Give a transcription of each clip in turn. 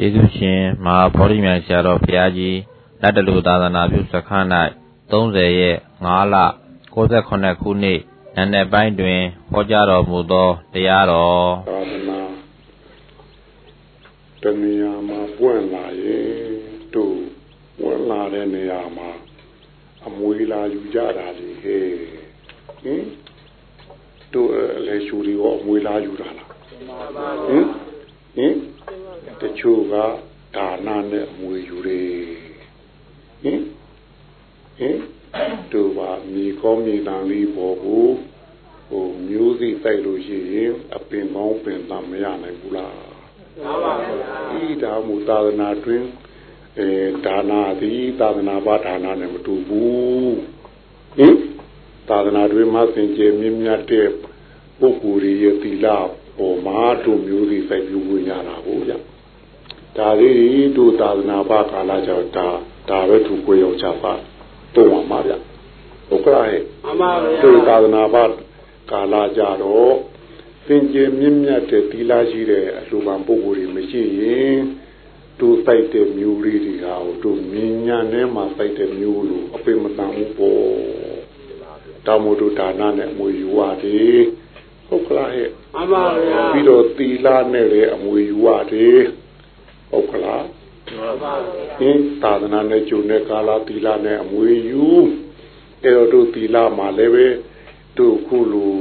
ယေရှုရှင်မဟာဗောဓိမြိုင်ဆရာတော်ဘုရားကြီးလက်တလူသာသနာပြုစခန်း၌30ရက်5လ68ခုနှစ်နံနက်ပိုင်းတွင်ဟောကြားတော်မူသောတရားတော်သာသနာတနေရာမှာပွင့်လာရင်တို့ဝင်လာတဲ့နေရာမှာအမွေလာယူကြတာလေဟဲ့ဟင်တို့လည်းရှူရီရောအမွေလာယူတာလားဟင်ဟင် တချို့ကဒါနနဲ့မွေယူတယ်ဟင်ဟင်တို့ပါမြေကောမြေတန်လေးပေါ်ကိုဟိုမျိုးစိတိုက်လို့ရှိရင်အပင်ကောင်းပင်တမရနိုင်ဘူးလားမှန်ပါဗျာဒီဒါမူသာသနာတွင်အဲဒါနာသည်သာသနာ့ဘာဒါနာနဲ့မတူဘူးဟင်သာသနာတွင်မှသင်ကျေမြင့်မြတ်တဲ့ပုဂ္ဂိုလ်ရဲ့သီလပေါ်မှာတို့မျိုးစိစိုက်ပြုဝင်ရတာဟုတ်ဗျာ ဒါလေးတို့သာသနာ့ဘာကာလကြောင့်ဒါဒါပဲသူကိုရောက်ချပါတော့မှာပါဗျာဟုတ်ကဲ့ဟဲ့မှန်ပါဗျာတို့သာသနာ့ဘာကာလကြတော့သင်ကျေမြင့်မြတ်တဲ့သီလရှိတဲ့အလှူပံပုဂ္ဂိုလ်တွေမရှိရင်တို့တိုက်တဲ့မျိုးလေးတွေဟာတို့မြင်ညာထဲမှာတိုက်တဲ့မျိုးလို့အပိမတန်ဘူးပေါ့တောင်မို့တို့ဒါနနဲ့အမွေယူရတယ်ဟုတ်ကလားဟဲ့မှန်ပါဗျာပြီးတော့သီလနဲ့လည်းအမွေယူရတယ် ဟုတ်ကလားမှန်ပါဗျာဟင်သာသနာနဲ့ကျုံတဲ့ကာလသီလနဲ့အမွေယူအဲ့တော့တို့သီလမှာလည်းပဲတို့ခုလို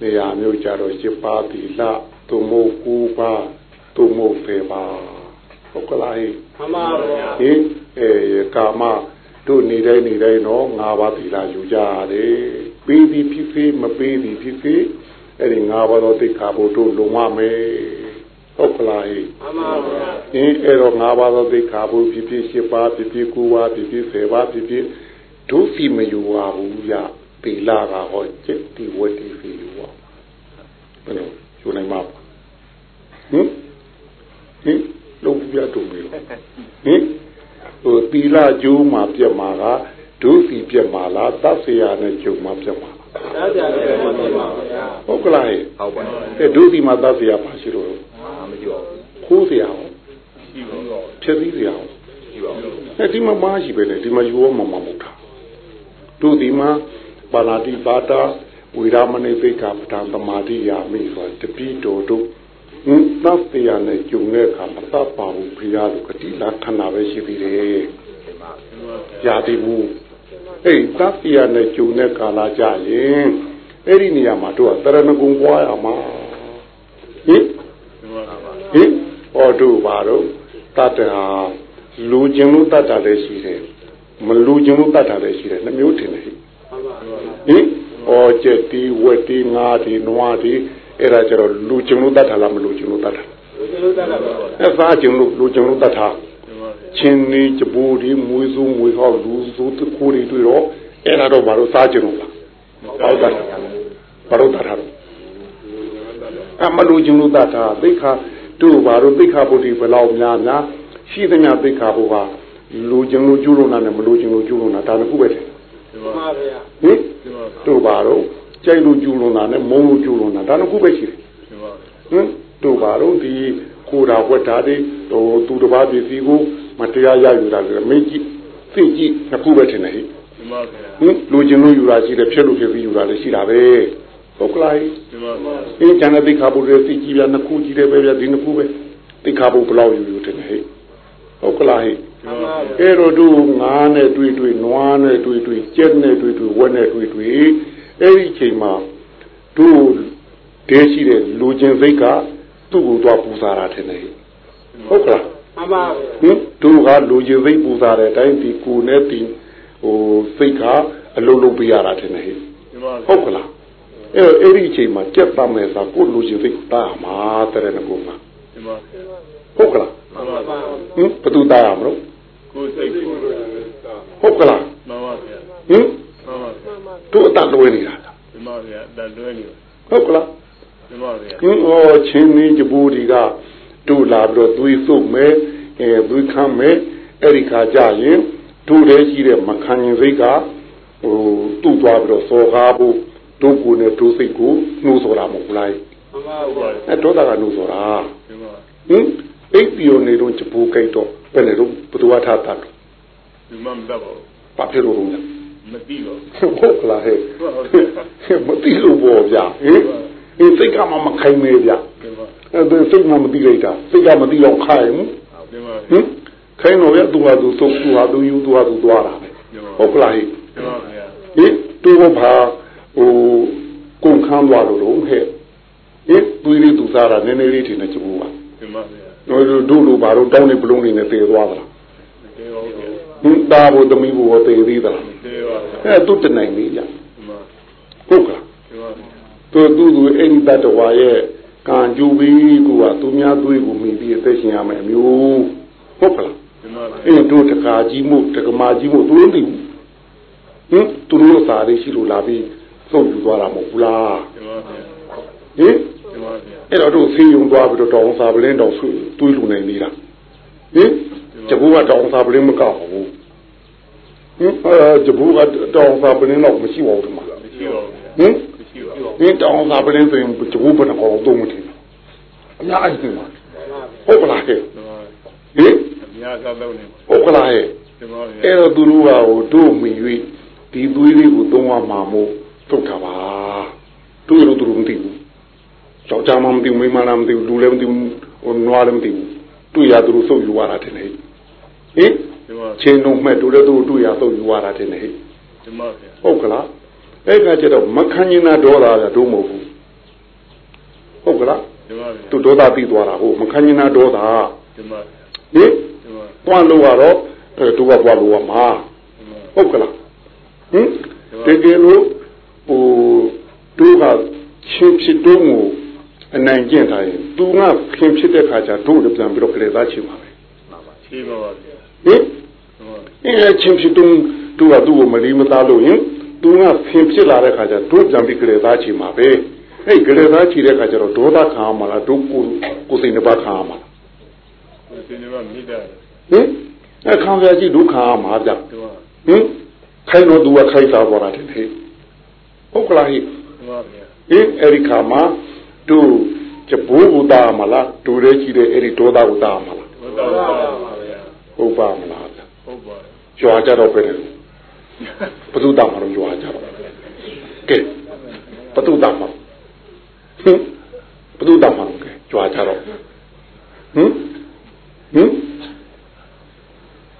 နေရာမျိုးကြတော့ရှင်းပါသီလသို့မဟုတ်ကူပါသို့မဟုတ်ဖေပါဟုတ်ကလားဟင်မှန်ပါဗျာဟင်အဲကာမတို့နေတိုင်းနေတိုင်းတော့ငါးပါးသီလယူကြရတယ်ပေးပြီးဖြစ်ဖြစ်မပေးပြီးဖြစ်ဖြစ်အဲ့ဒီငါးပါးသောသိက္ခာပုဒ်တို့လုံမမယ် ဟုတ်ကလားဟဲ့မှန်ပါဗျာအင်းအဲ့တော့၅ပါးသောသိက္ခာပုဖြစ်ဖြစ်၈ပါးဖြစ်ဖြစ်၉ပါးဖြစ်ဖြစ်၁၀ပါးဖြစ်ဖြစ်ဒုစီမယူပါဘူးဗျာပေလာကဟောจิตတိဝတ္တိစီယူပါဘယ်လိုယူနိုင်မှာဟင်ဟင်လုံးပြတုံပြီလို့ဟင်ဟိုတီလာကျိုးမှာပြက်မှာကဒုစီပြက်မှာလားသတ်ဆရာနဲ့ကျုံမှာပြက်မှာ သာကြာတယ်မဖြစ်ပါဘူးဗျာဟုတ်ကလားဟုတ်ပါဘူးအဲဒုတိမသတ်စရာပါရှိလို့မကြောက်ဘူးခိုးစရာဟုတ်ရှိပါဘူးဖြည့်စည်းစရာဟုတ်ရှိပါဘူးအဲဒီမှာမရှိပဲလေဒီမှာယူရောမမမဟုတ်တာဒုတိမပါဏာတိပါတာဝိရမဏိသိက္ခာပဒံသမာဓိယာမိဆိုတပိတော်တို့ဥသတ္တရာနဲ့ဂျုံတဲ့အခါမသပါဘူးဘုရားတို့ကတိလာခဏပဲရှိပြီးတယ်ရာတိဘူး အဲ့သတ်တရားနဲ့ကျုံတဲ့ကာလကြရင်အဲ့ဒီနေရာမှာတို့ကတရဏဂုံပွားရမှာဟင်ဟင်ဟောတို့ပါတော့တတ္တဟာလူကျင်လို့တတ်တာလည်းရှိတယ်မလူကျင်လို့တတ်တာလည်းရှိတယ်နှမျိုးထင်တယ်ဟင်ဟောကျက်တီဝက်တီငါးတီနွားတီအဲ့ဒါကျတော့လူကျုံလို့တတ်တာလားမလူကျုံလို့တတ်တာလူကျုံလို့တတ်တာပါအဲ့သားကျုံလို့လူကျုံလို့တတ်တာ ချင်းနေကြပူဒီမွေးစုံမွေးဟောလူစုတခိုးတွေတွေ့တော့အဲ့ဒါတော့ဘာလို့စားကျုံလို့လားဟုတ်တယ်ဘာလို့တတ်တာလဲအမလူကျုံလို့တတ်တာသိခါတို့ဘာလို့သိခါပုဒ်ဒီဘလောက်များများရှိသမျှသိခါဘုရားလူကျုံလို့ကျူးလို့နာနဲ့မလူကျုံလို့ကျူးလို့နာဒါတခုပဲတယ်မှန်ပါဗျာဟင်တို့ဘာတော့ကြိုက်လို့ကျူးလွန်တာနဲ့မုန်းလို့ကျူးလွန်တာဒါနှစ်ခုပဲရှိတယ်ဟင်တို့ဘာတော့ဒီကိုတာဝက်တာတွေဟိုသူတစ်ပါးပြည်စီကို မတရားရယူတာလေမင်းကြည့်သိကြည့်နှစ်ခုပဲထင်တယ်ဟိဟင်လူချင်းလို့ယူတာရှိတယ်ဖြစ်လို့ဖြစ်ပြီးယူတာလည်းရှိတာပဲဟုတ်ကလားအင်းကျန်တဲ့သိခါဘုရားသိကြည့်ပြနှစ်ခုကြည့်တယ်ပဲဗျဒီနှစ်ခုပဲသိခါဘုဘလောက်ယူယူထင်တယ်ဟိဟုတ်ကလားဟိအဲ့တော့တို့ငါးနဲ့တွေ့တွေ့နွားနဲ့တွေ့တွေ့ကြက်နဲ့တွေ့တွေ့ဝက်နဲ့တွေ့တွေ့အဲ့ဒီချိန်မှာတို့တဲရှိတဲ့လူချင်းစိတ်ကသူ့ကိုတော့ပူဇာတာထင်တယ်ဟုတ်ကလား မှန်ပါဟင်တို့ကလူချင်းစိတ်ပူဇာတဲ့အတိုင်းဒီကိုနဲ့ဒီဟိုစိတ်ကအလုံးလုံးပြရတာထင်တယ်ဟုတ်ကလားအဲ့အဲ့ဒီအချိန်မှာကြက်တမ်းမဲ့သာကိုလူချင်းစိတ်တာမှာတဲ့နကူမှာဟုတ်ကလားမှန်ပါဟင်ဘယ်သူတာရမလို့ကိုယ်စိတ်ဟုတ်ကလားမှန်ပါဗျာဟင်တို့အတလွဲနေတာမှန်ပါဗျာအတလွဲနေဟုတ်ကလားမှန်ပါဗျာဟင်ဩချင်းနေကြဘူးဒီက တို့လာပြီးတော့သွေးစုပ်မယ်အဲသွေးခမ်းမယ်အဲ့ဒီခါကြရင်တို့တည်းရှိတဲ့မခံရင်စိတ်ကဟိုတူသွားပြီးတော့စော်ကားဖို့တို့ကိုယ်နဲ့တို့စိတ်ကိုနှိုးစော်တာမဟုတ်လားမှန်ပါဗျာအဲတော့တာကနှိုးစော်တာဟင်အိပ်ပြောနေတော့ချပူကြိုက်တော့ဘယ်နဲ့တော့ဘသူဝထားတတ်တော့ဒီမှမတတ်ပါဘူးဘာဖြစ်လို့လဲမသိတော့ဟုတ်ကလားဟဲ့ဟုတ်တယ်မသိလို့ပေါ့ဗျာဟင်ဒီစိတ်ကမှမခိုင်မဲဗျာဒီမှာ အဲ့ဒါစိတ်မှမသိလိုက်တာစိတ်ကမသိအောင်ခိုင်ဒီမှာဟင်ခိုင်တော့ရသူဟာသူသုံးသူဟာသူယူသူဟာသူသွားတာပဲဒီမှာဟုတ်ကလားဟဲ့ဒီမှာဗျာဟင်သူကဘာဟိုကုန်ခန်းသွားလို့တော့ဟဲ့ဟင်သူလေးသူစားတာနည်းနည်းလေးထင်တယ်ကျဘူးပါဒီမှာဗျာတို့တို့တို့ဘာလို့တောင်းနေပလုံးနေနဲ့တည်သွားသလားဒီဟုတ်ကဲ့ဟင်သားဖို့သမီးဖို့တည်သေးသလားဒီပါဗျာအဲ့သူတနိုင်လေးကြဒီမှာဟုတ်ကလားဒီမှာဗျာသူသူသူအိမ်တတဝါရဲ့ ကံကြူပြီးကိုကသူများသွေးကိုမိပြီးအသက်ရှင်ရမယ်အမျိုးဟုတ်ကလားဒီမှာဗျာအဲ့တို့တကာကြီးမှုတကမာကြီးမှုသူတို့သိဘူးဟင်သူတို့စာလေးရှိလို့လာပြီးစုပ်ယူသွားတာမဟုတ်ဘူးလားဒီမှာဗျာဟင်ဒီမှာဗျာအဲ့တော့တို့ဆေးရုံသွားပြီးတော့တောင်စာပလင်းတောင်ဆွေးတွေးလူနိုင်နေတာဟင်ကျဘူးကတောင်စာပလင်းမကောက်ဘူးဟင်အဲကျဘူးကတောင်စာပလင်းတော့မရှိပါဘူးဒီမှာမရှိပါဘူးဗျာဟင် မရှိပါဘူးဟင်တောင်စာပလင်းဆိုရင်ကျဘူးဘယ်နှကောင်သုံးမထင်ဘူးအများကြီးမှာဟုတ်ကလားဟဲ့ဒီမှာဟင်အများစားလုံးနေဟုတ်ကလားဟဲ့ဒီမှာဗျာအဲ့တော့သူတို့ကဟိုတို့မိ၍ဒီသွေးလေးကိုသုံးရမှာမို့ထုတ်တာပါတို့ရတို့တို့မသိဘူးယောက်ျားမှမသိဘူးမိန်းမလည်းမသိဘူးလူလည်းမသိဘူးဟိုနွားလည်းမသိဘူးတွေ့ရသူတို့စုပ်ယူရတာတင်လေဟင်ဒီမှာချင်းလုံးမဲ့တို့လည်းသူတို့တွေ့ရစုပ်ယူရတာတင်လေဒီမှာဗျာဟုတ်ကလား အဲ့ကကျတော့မခံကျင်တာဒေါသကတို့မဟုတ်ဘူးဟုတ်ကလားဒီမှာဗျာသူဒေါသပြီးသွားတာဟုတ်မခံကျင်တာဒေါသဒီမှာဟင်ဒီမှာတွန်းလို့ကတော့အဲသူကပွားလို့ရမှာဒီမှာဟုတ်ကလားဟင်တကယ်လို့ဟိုတို့ကချင်းဖြစ်တုံးကိုအနိုင်ကျင့်ထားရင်သူကခင်ဖြစ်တဲ့ခါကျတို့လည်းပြန်ပြီးတော့ကလေးသားချင်ပါပဲရှိပါပါဗျာဟင်ဒီမှာအဲချင်းဖြစ်တုံးတို့ကသူ့ကိုမလီမသားလို့ရင် သူကခင်ဖြစ်လာတဲ့ခါကျတို့ပြန်ပြီးကလေးသားချင်ပါပဲအဲ့ကလေးသားချင်တဲ့ခါကျတော့ဒေါသခံရမှာလားတို့ကိုကိုယ်စိတ်နှပါခံရမှာလားဒီနေ့မှမိတာဟင်အဲခံရကြည့်ဒုက္ခရမှာဗျဒီမှာဟင်ခိုင်းတော့သူကခိုင်းစားသွားတာတဲ့ဟဲ့ဟုတ်ကလားဟိဒီမှာဗျာဟင်အဲ့ဒီခါမှာသူကျဘိုးကိုတာမလားသူရဲကြည့်တဲ့အဲ့ဒီဒေါသကိုတာမလားဘုရားပါပါဗျာဟုတ်ပါမလားဗျဟုတ်ပါကြွားကြတော့ပဲတယ် ဘသူတာမှာတော့ကြွားကြတော့ကဲဘသူတာမှာဟင်ဘသူတာမှာကဲကြွားကြတော့ဟင်ဟင်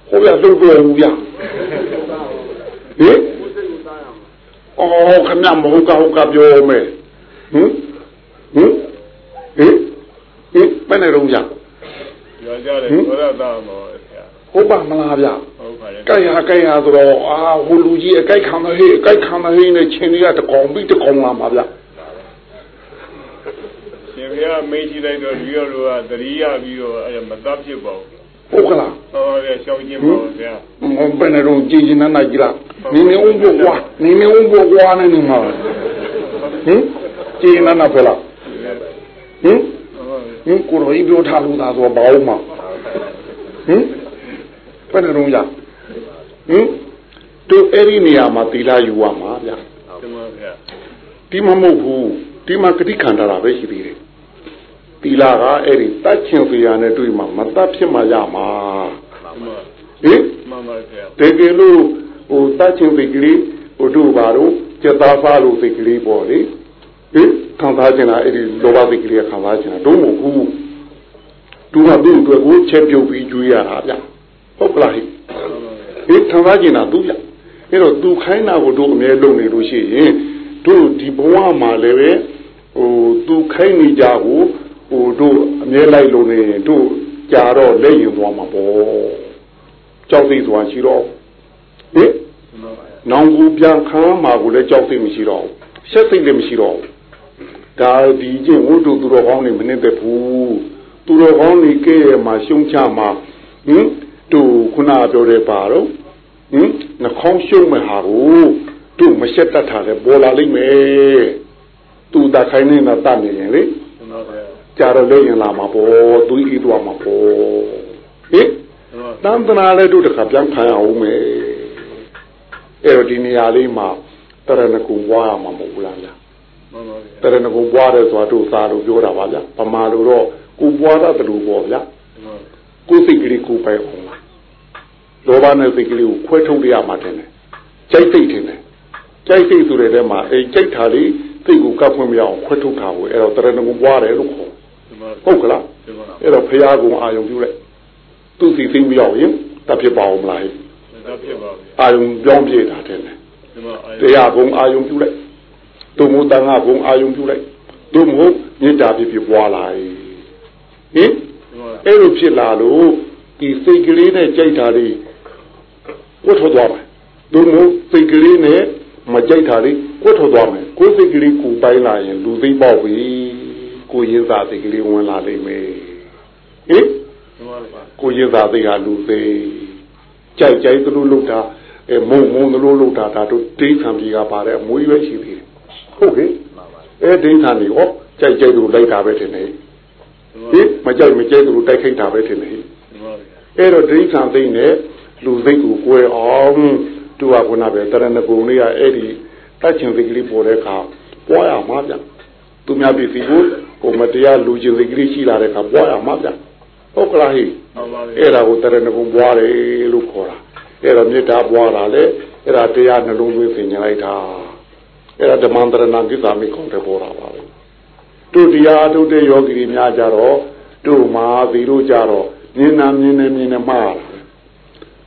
ဟိုရတော့တော့ဘူးဗျဟင်အော်ခဏမဟုတ်ကဟုတ်ကပြောမယ်ဟင်ဟင်ဟင်ဟင်ဘယ်နဲ့တော့ဗျရွာကြတယ်ဘုရားသားမှာဗျာဟုတ်ပါမလားဗျဟုတ်ပါတယ် ကြိုက်ဟာကြိုက်ဟာဆိုတော့အာဟိုလူကြီးအကြိုက်ခံတဲ့ဟေးအကြိုက်ခံတဲ့ဟေးနဲ့ချင်းတွေကတကောင်ပြီးတကောင်လာမှာဗျရှင်ဘုရားမေးကြည့်လိုက်တော့ဒီရောလူကသတိရပြီးတော့အဲမတတ်ဖြစ်ပါဘူးဟုတ်ကလားဟောဗျာရှောင်းခြင်းပါဗျာမဘယ်နဲ့တော့ကြည်ကျင်နေကြလားနေနေဦးဘောကွာနေနေဦးဘောကွာနေနေမှာဟင်ကြည်နေနာဖလားဟင်ဟင်ကိုရောဤပြောထားလို့သာဆိုဘာလို့မှာဟင်ဘယ်နဲ့တော့ရ ဟင်တို့အဲ့ဒီနေရာမှာတီလာယူရမှာဗျဒီမှာဗျာဒီမှာမဟုတ်ဘူးဒီမှာဂတိခန္ဓာတာပဲရှိသေးတယ်တီလာကအဲ့ဒီတတ်ချင်စရာနဲ့တွေ့မှာမတတ်ဖြစ်မှရမှာဒီမှာဟင်မှန်ပါဗျာတကယ်လို့ဟိုတတ်ချင်စိတ်ကလေးဟိုတို့ပါတော့စက်သားစားလို့စိတ်ကလေးပေါ့လေဟင်ခံစားချင်တာအဲ့ဒီလောဘစိတ်ကလေးကခံစားချင်တာတို့မဟုတ်ဘူးသူကသူ့အတွက်ကိုချက်ပြုတ်ပြီးကျွေးရတာဗျဟုတ်ကလားဟိ ဟင်ခံစားချင်တာသူဗျအဲ့တော့သူခိုင်းတာကိုတို့အမြဲလုပ်နေလို့ရှိရင်တို့ဒီဘဝမှာလည်းပဲဟိုသူခိုင်းနေကြကိုဟိုတို့အမြဲလိုက်လို့နေရင်တို့ကြာတော့လက်ရင်သွားမှာပေါ့ကြောက်သိစွာရှိတော့ဟင်ဒီမှာဗျာနောင်ကူပြန်ခမ်းမှာကိုလည်းကြောက်သိမရှိတော့ဘူးရှက်သိလည်းမရှိတော့ဘူးဒါဒီချင်းဝိတုသူတော်ကောင်းနေမနှိမ့်သက်ဘူးသူတော်ကောင်းနေကဲ့ရဲ့မှာရှုံးချမှာဟင်သူခုနပြောတဲ့ပါတော့ ဟင်နှာခေါင်းရှုံးမဲ့ဟာကိုသူမရှက်တတ်တာလည်းပေါ်လာလိမ့်မယ်သူတခိုင်းနေတာတတ်နေရင်လေဒီမှာဗျာကြာတော့လည်းရင်လာမှာပေါ့သူဤသွားမှာပေါ့ဟင်ဒီမှာတန်တနာလည်းတို့တခါပြန်ခံအောင်မယ်အဲ့တော့ဒီနေရာလေးမှာတရဏဂုံဘွားရမှာမဟုတ်ဘူးလားဗျာမှန်ပါဗျာတရဏဂုံဘွားတယ်ဆိုတာတို့စားလို့ပြောတာပါဗျာဗမာလိုတော့ကိုဘွားတတ်တယ်လို့ပေါ့ဗျာဒီမှာကိုယ်စိတ်ကလေးကိုပိုင်အောင် လောဘနဲ့စိတ်ကလေးကိုခွဲထုတ်ရမှာတယ်ကြိုက်စိတ်တယ်ကြိုက်စိတ်ဆိုတဲ့ထဲမှာအဲကြိုက်တာလေးစိတ်ကိုကပ်ဖွင့်မရအောင်ခွဲထုတ်တာကိုအဲ့တော့တရဏဂုံပွားတယ်လို့ခေါ်ဟုတ်ကလားအဲ့တော့ဖရာကုံအာယုံပြုလိုက်သူစီသိမ့်မရောက်ရင်တဖြစ်ပါအောင်မလားတဖြစ်ပါဘူးအာယုံပြောင်းပြေးတာတဲ့တရားကုံအာယုံပြုလိုက်သူမို့တန်ခါကုံအာယုံပြုလိုက်သူမို့မေတ္တာဖြစ်ဖြစ်ပွားလာဟင်အဲ့လိုဖြစ်လာလို့ဒီစိတ်ကလေးနဲ့ကြိုက်တာလေး ဝတ်ထွက်သွားမယ်သူမို့စိတ်ကလေးနဲ့မကြိုက်တာလေးဝတ်ထွက်သွားမယ်ကိုယ်စိတ်ကလေးကိုပိုင်းလာရင်လူသိပေါက်ပြီကိုရင်သာစိတ်ကလေးဝင်လာလိမ့်မယ်ဟင်ကိုရင်သာစိတ်ကလူသိကြိုက်ကြိုက်သလိုလုပ်တာအဲမုံမုံသလိုလုပ်တာဒါတို့ဒိဋ္ဌံပြေကပါတယ်အမွေးရွယ်ရှိသေးတယ်ဟုတ်ကဲ့အဲဒိဋ္ဌံတွေဟောကြိုက်ကြိုက်သူလိုက်တာပဲထင်တယ်ဟင်မကြိုက်မကြိုက်သူတိုက်ခိုက်တာပဲထင်တယ်အဲ့တော့ဒိဋ္ဌံသိနေ လူစိတ်ကိုကိုယ်အောင်သူကခုနပဲတရဏဂုံလေးကအဲ့ဒီတတ်ချင်စိတ်ကလေးပေါ်တဲ့အခါပွားရမှာဗျသူများပြည်စီကိုကိုမတရားလူချင်းစိတ်ကလေးရှိလာတဲ့အခါပွားရမှာဗျဟုတ်ကလားဟိအဲ့ဒါကိုတရဏဂုံပွားတယ်လို့ခေါ်တာအဲ့တော့မေတ္တာပွားတာလေအဲ့ဒါတရားနှလုံးသွင်းသင်ညာလိုက်တာအဲ့ဒါဓမ္မန္တရဏကိစ္စမိခေါ်တဲ့ပေါ်တာပါပဲတို့တရားထုတ်တဲ့ယောဂီတွေများကြတော့တို့မာသီတို့ကြတော့မြင်နာမြင်နေမြင်နေမှား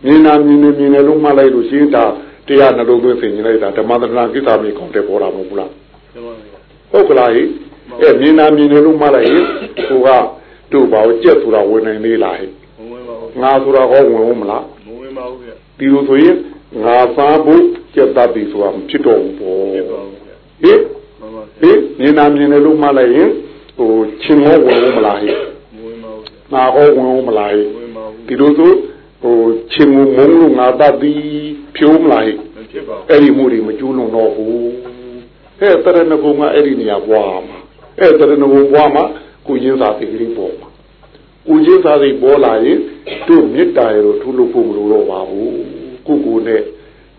မြင်နာမြင်နေမြင်နေလို့မှတ်လိုက်လို့ရှင်းတာတရားနှလုံးသွင်းသင်ညာလိုက်တာဓမ္မန္တရဏကိစ္စမိခေါ်တဲ့ပေါ်တာမဟုတ်ဘူးလားဟုတ်ကလားဟိအဲ့မြင်နာမြင်နေလို့မှတ်လိုက်ရင်ကိုကတို့ဘာကိုကြက်ဆိုတာဝင်နိုင်သေးလားဟိငါဆိုတာဟောဝင်ဦးမလားမဝင်ပါဘူးဗျဒီလိုဆိုရင်ငါစားဖို့ကြက်တတ်ပြီဆိုတာမဖြစ်တော့ဘူးပေါ့ဟင်ဟင်မြင်နာမြင်တယ်လို့မှတ်လိုက်ရင်ဟိုချင်းဟောဝင်ဦးမလားဟိငါဟောဝင်ဦးမလားဟိဒီလိုဆို ဟိုချင်းမုံလို့ငါတတ်ပြီဖြိုးမလားဟိအဲ့ဒီမှုတွေမကျူးလွန်တော့ဘူးဟဲ့တရဏဂုံကအဲ့ဒီနေရာပွားမှာအဲ့တရဏဂုံပွားမှာကိုရင်းစာတိကလေးပေါ်မှာကိုရင်းစာတိပေါ်လာရင်တို့မေတ္တာရလို့ထူလို့ဖို့မလိုတော့ပါဘူးကိုကိုနဲ့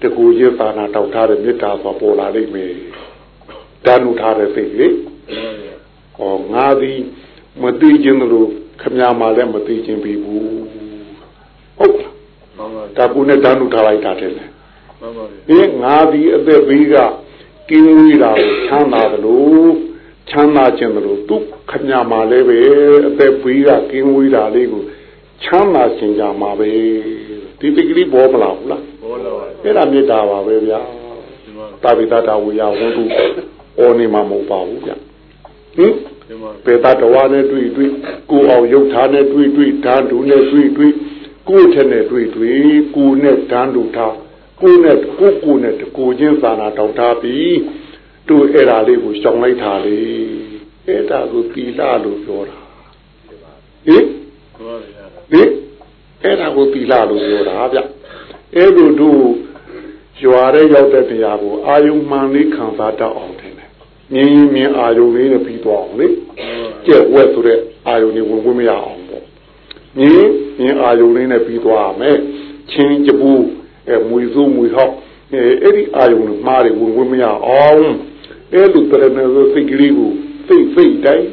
တကူရင်းသာနာတောက်ထားတဲ့မေတ္တာဆိုပေါ်လာလိမ့်မယ်တန်လူထားတဲ့စိတ်လေဟောငါသည်မသိခြင်းလို့ခမညာမှာလည်းမသိခြင်းပြီဘူး ဟုတ်လားဒါကူနဲ့တန်လူထားလိုက်တာတဲ့လေဒီငါသည်အသက်ဘေးကကင်းဝေးတာကိုချမ်းသာသလိုချမ်းသာခြင်းတို့သူခညာမှာလည်းပဲအသက်ဘေးကကင်းဝေးတာလေးကိုချမ်းသာခြင်းကြမှာပဲဒီတကလေးပေါ်မလာဘူးလားပေါ်လာပါအဲ့ဒါမေတ္တာပါပဲဗျာတာဝိတတာဝေယဝန္တုအော်နေမှာမဟုတ်ပါဘူးဗျာဟင်ပေတာတော်နဲ့တွေ့တွေ့ကိုအောင်ရုပ်ထားနဲ့တွေ့တွေ့ဓာတ်တူနဲ့တွေ့တွေ့ ကိုယ်ထက်နဲ့တွေ့တွေ့ကိုနဲ့ဓာတ်တူထားကိုနဲ့ကိုကိုနဲ့ကိုချင်းသာနာတောက်ထားပြီးတို့အဲ့ဒါလေးကိုရှောင်လိုက်တာလေအဲ့ဒါကိုသီလလို့ပြောတာဟင်ဟင်အဲ့ဒါကိုသီလလို့ပြောတာဗျအဲ့လိုတို့ရွာတဲ့ရောက်တဲ့တရားကိုအာယုံမှန်လေးခံစားတတ်အောင်တယ်မြင်မြင်အာယုံလေးနဲ့ပြီးသွားအောင်လေကျက်ဝက်ဆိုတဲ့အာယုံလေးဝင်ဝင်မရအောင်ပေါ့ မြင်မြင်အာယုံလေးနဲ့ပြီးသွားမယ်ချင်းကြပူအဲမွေစိုးမွေဟောက်အဲအဲ့ဒီအာယုံတွေမှားတယ်ဝင်ဝင်မရအောင်အဲ့လိုတရဏဆိုစိတ်ကလေးကိုစိတ်စိတ်တိုင်း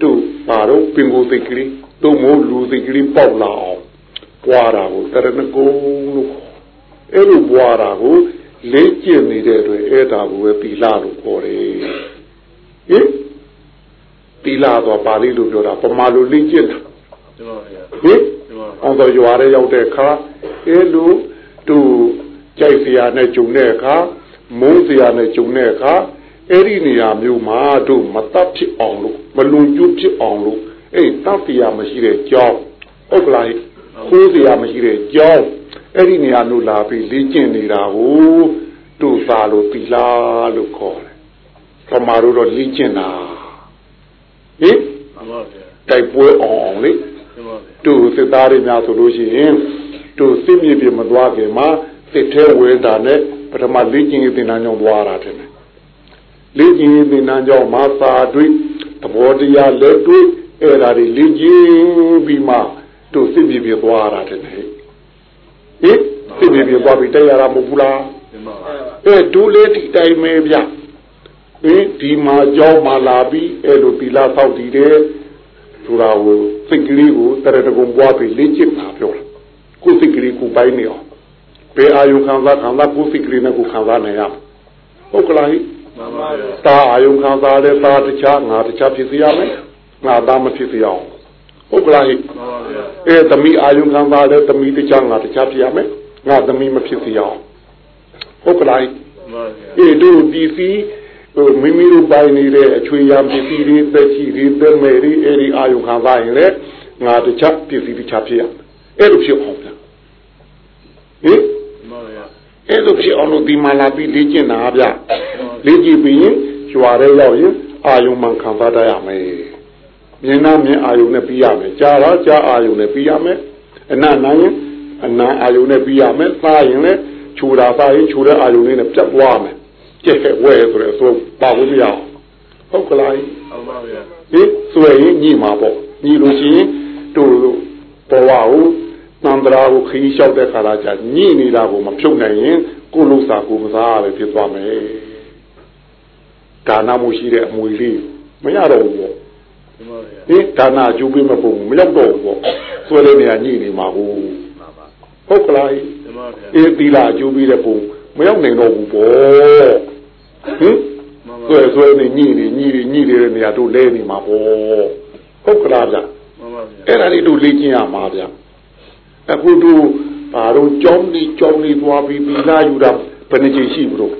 တို့ပါတော့ပင်ကိုစိတ်ကလေးတို့မို့လူစိတ်ကလေးပေါက်လာအောင်ပွားတာကိုတရဏကုံလို့အဲ့လိုပွားတာကိုလေ့ကျင့်နေတဲ့အတွက်အဲ့ဒါကိုပဲသီလလို့ခေါ်တယ်ဟင်သီလဆိုပါဠိလိုပြောတာပမာလိုလေ့ကျင့်တာ ဟင်အောင်တော့ရွာရဲရောက်တဲ့အခါအဲ့လိုသူကြိုက်စရာနဲ့ဂျုံတဲ့အခါမုန်းစရာနဲ့ဂျုံတဲ့အခါအဲ့ဒီနေရာမျိုးမှာတို့မတတ်ဖြစ်အောင်လို့မလွန်ကျူးဖြစ်အောင်လို့အဲ့တတ်တရားမရှိတဲ့ကြောင်းဟုတ်ကလားခိုးတရားမရှိတဲ့ကြောင်းအဲ့ဒီနေရာမျိုးလာပြီးလေ့ကျင့်နေတာကိုတို့သာလို့သီလာလို့ခေါ်တယ်။ပမာတို့တော့လေ့ကျင့်တာဟင်တိုက်ပွဲအောင်လေ တို့စစ်သားတွေများဆိုလို့ရှိရင်တို့စစ်မြေပြင်မသွားခင်မှာစစ်ထဲဝဲတာနဲ့ပထမလေ့ကျင့်ရေးသင်တန်းကြောင့်သွားတာတယ်လေ့ကျင့်ရေးသင်တန်းကြောင့်မှာစာတွေ့သဘောတရားလက်တွေ့အဲ့ဒါတွေလေ့ကျင့်ပြီးမှတို့စစ်မြေပြင်သွားတာတယ်ဟင်စစ်မြေပြင်သွားပြီးတိုက်ရတာမဟုတ်ဘူးလားအဲဒူလေးဒီတိုင်းပဲဗျဟင်ဒီမှာကြောင်းမှလာပြီးအဲ့လိုသီလဆောက်တည်တယ် ဆိုတာကိုစိတ်ကလေးကိုတရတကုံပွားပြီးလေ့ကျင့်တာပြောတာကိုယ်စိတ်ကလေးကိုပိုင်းနေအောင်ဘယ်အာယုခံစားခံစားကိုယ်စိတ်ကလေးနဲ့ကိုခံစားနိုင်ရဟုတ်ကလားဟိမှန်ပါဗျာတာအာယုခံစားတဲ့တာတခြားငါတခြားဖြစ်စေရမယ်ငါသားမဖြစ်စေရအောင်ဟုတ်ကလားဟိမှန်ပါဗျာအဲသမီးအာယုခံစားတဲ့သမီးတခြားငါတခြားဖြစ်ရမယ်ငါသမီးမဖြစ်စေရအောင်ဟုတ်ကလားဟိမှန်ပါဗျာအေတို့ဒီစီဟို မိမိတို့ပိုင်နေတဲ့အချွေရံပစ္စည်းတွေသက်ရှိတွေသက်မဲ့တွေအဲဒီအာယုခံစားရင်လေငါတခြားပစ္စည်းတခြားဖြစ်ရမယ်အဲ့လိုဖြစ်အောင်ဗျာဟင်မှန်ပါဗျာအဲ့လိုဖြစ်အောင်လို့ဒီမှာလာပြီးလေ့ကျင့်တာဗျလေ့ကျင့်ပြီးရင်ကျွာရဲရောက်ရင်အာယုမှန်ခံစားတတ်ရမယ်မြင်နာမြင်အာယုနဲ့ပြီးရမယ်ကြားတော့ကြားအာယုနဲ့ပြီးရမယ်အနနာရင်အနာအာယုနဲ့ပြီးရမယ်စားရင်လည်းခြူတာစားရင်ခြူတဲ့အာယုနဲ့ပြတ်သွားမယ် ကျက်ခဲ့ဝဲဆိုတဲ့အဆိုပါလို့မရအောင်ဟုတ်ကလားမှန်ပါဗျာဟင်ဆိုရင်ညှိမှာပေါ့ညှိလို့ရှိရင်တို့ပေါ်ဝကိုနန္ဒရာကိုခီးလျှောက်တဲ့ခါလာကြညှိနေတာကိုမဖြုတ်နိုင်ရင်ကိုယ်လုံးစာကိုမစားရပဲဖြစ်သွားမယ်ဒါနမှုရှိတဲ့အမွေလေးမရတော့ဘူးပေါ့မှန်ပါဗျာဟင်ဒါနအကျိုးပေးမပုံမရောက်တော့ဘူးပေါ့ဆွဲတဲ့နေရာညှိနေမှာကိုဟုတ်ကလားမှန်ပါဗျာအေးသီလာအကျိုးပေးတဲ့ပုံမရောက်နိုင်တော့ဘူးပေါ့ ဟင်မှန်ပါဆွဲဆွဲနေညှိနေညှိနေညှိနေတဲ့နေရာတို့လဲနေမှာပေါ့ဟုတ်ကလားဗျမှန်ပါဗျာအဲ့ဒါလေးတို့လေ့ကျင့်ရမှာဗျအခုတို့ဘာတို့ကြောင်းလေးကြောင်းလေးသွားပြီးပြီးလာယူတာဘယ်နှကြိမ်ရှိဘူးတို့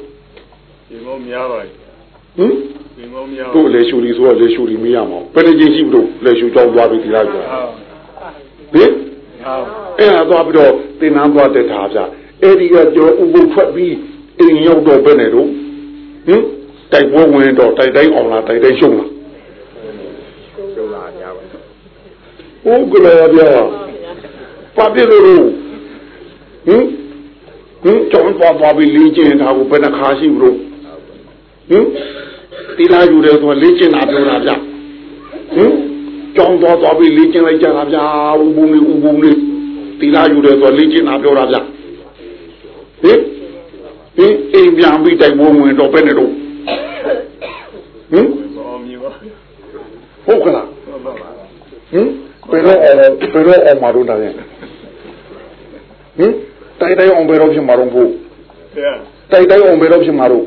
ဒီမောများပါဗျာဟင်ဒီမောများတို့လေရှူလီဆိုတော့လေရှူလီမရမှာဘယ်နှကြိမ်ရှိဘူးတို့လေရှူကြောင်းသွားပြီးပြီးလာယူတာဟာဟင်ဟာအဲ့ဒါသွားပြီးတော့တင်နန်းသွားတက်တာဗျအဲ့ဒီကကြောဥပုပ်ထွက်ပြီးအိမ်ရောက်တော့ဘယ်နဲ့တို့ ဟင်တိုက်ပွဲဝင်တော့တိုက်တိုင်းအောင်လားတိုက်တိုင်းရှုံးလားကျုံလာကြပါဟုတ်ကဲ့ဗျာပါပြလို့လို့ဟင်ဟင်ကြောင်းသွားသွားပြီးလေ့ကျင့်တာကိုဘယ်နှခါရှိဘူးလို့ဟင်တီလာယူတယ်ဆိုတော့လေ့ကျင့်တာပြောတာဗျဟင်ကြောင်းသွားသွားပြီးလေ့ကျင့်လိုက်ကြတာဗျဥပုံလေးဥပုံလေးတီလာယူတယ်ဆိုတော့လေ့ကျင့်တာပြောတာဗျဟင်ဟင် အိမ်ပြန်ပြီးတိုက်ပွဲဝင်တော့ဘယ်နဲ့တော့ဟင်မောမြင်ပါဟုတ်ကလားမှန်ပါဗျာဟင်ဘယ်တော့အောင်ဘယ်တော့အောင်မလို့တာလဲဟင်တိုက်တိုင်းအောင်ဘယ်တော့ဖြစ်မှာတော့ဘူးဗျာတိုက်တိုင်းအောင်ဘယ်တော့ဖြစ်မှာတော့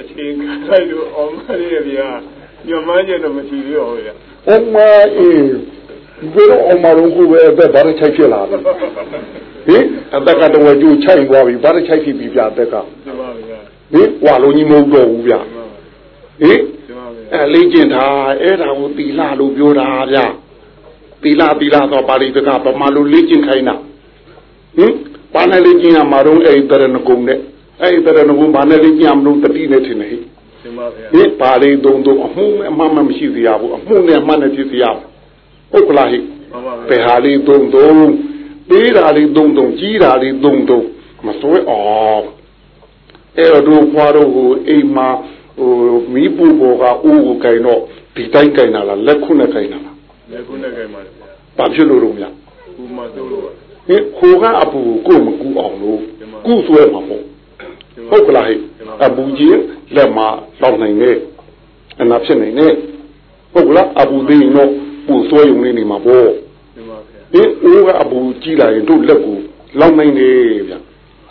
အချင်းခိုင်လို့အောင်မရဗျာညမန်းကျတော့မရှိသေးပါဘူးဗျာအမအေးဘယ်တော့အောင်မလို့ကိုပဲအသက်ဘာလို့ချိုက်ဖြစ်လာလဲ ဟင်အသက်ကတော့ကျူချိုက်သွားပြီဘာလို့ချိုက်ဖြစ်ပြီဗျာအသက်ကဒီပါဗျာဟင်ဝါလုံးကြီးမဟုတ်တော့ဘူးဗျာဒီပါဟင်ဒီပါဗျာအဲလေးကျင်တာအဲ့ဒါကိုတီလာလို့ပြောတာဗျာတီလာတီလာတော့ပါဠိတကဗမာလိုလေးကျင်ခိုင်းတာဟင်ဘာနဲ့လေးကျင်ရမှာတော့အဲ့ဒီတရဏဂုံနဲ့အဲ့ဒီတရဏဂုံဘာနဲ့လေးကျင်ရမလို့တတိနဲ့ထင်တယ်ဟိဒီပါဗျာဟင်ပါဠိသုံးသုံးအမှုနဲ့အမှန်မှမရှိစေရဘူးအမှုနဲ့အမှန်နဲ့ဖြစ်စေရဘူးဟုတ်ကလားဟိမှန်ပါဘယ်ဗျာဟာလေးသုံးသုံး ပေးတာလေးသုံးသုံးကြီးတာလေးသုံးသုံးမစွဲအောင်အဲ့တော့တို့ခွာတော့ဟိုအိမ်မှာဟိုမီးပူပေါ်ကအိုးကိုကင်တော့ဒီတိုင်းကင်တာလားလက်ခုနဲ့ကင်တာလားလက်ခုနဲ့ကြိုင်ပါဗျာဘာဖြစ်လို့တော့မလဲဘူးမသို့လို့ပါဟင်ခိုကအပူကိုမကူအောင်လို့ကုဆွဲမှာပေါ့ဟုတ်ကလားဟဲ့အပူကြီးလက်မှာတောင်းနိုင်နေအနာဖြစ်နိုင်နေဟုတ်ကလားအပူသိရင်တော့ပူဆွဲရုံလေးနေမှာပေါ့ဒီပါဗျာ ဟင်အိုးကအပူကြီးလာရင်တို့လက်ကိုလောင်းနိုင်တယ်ဗျ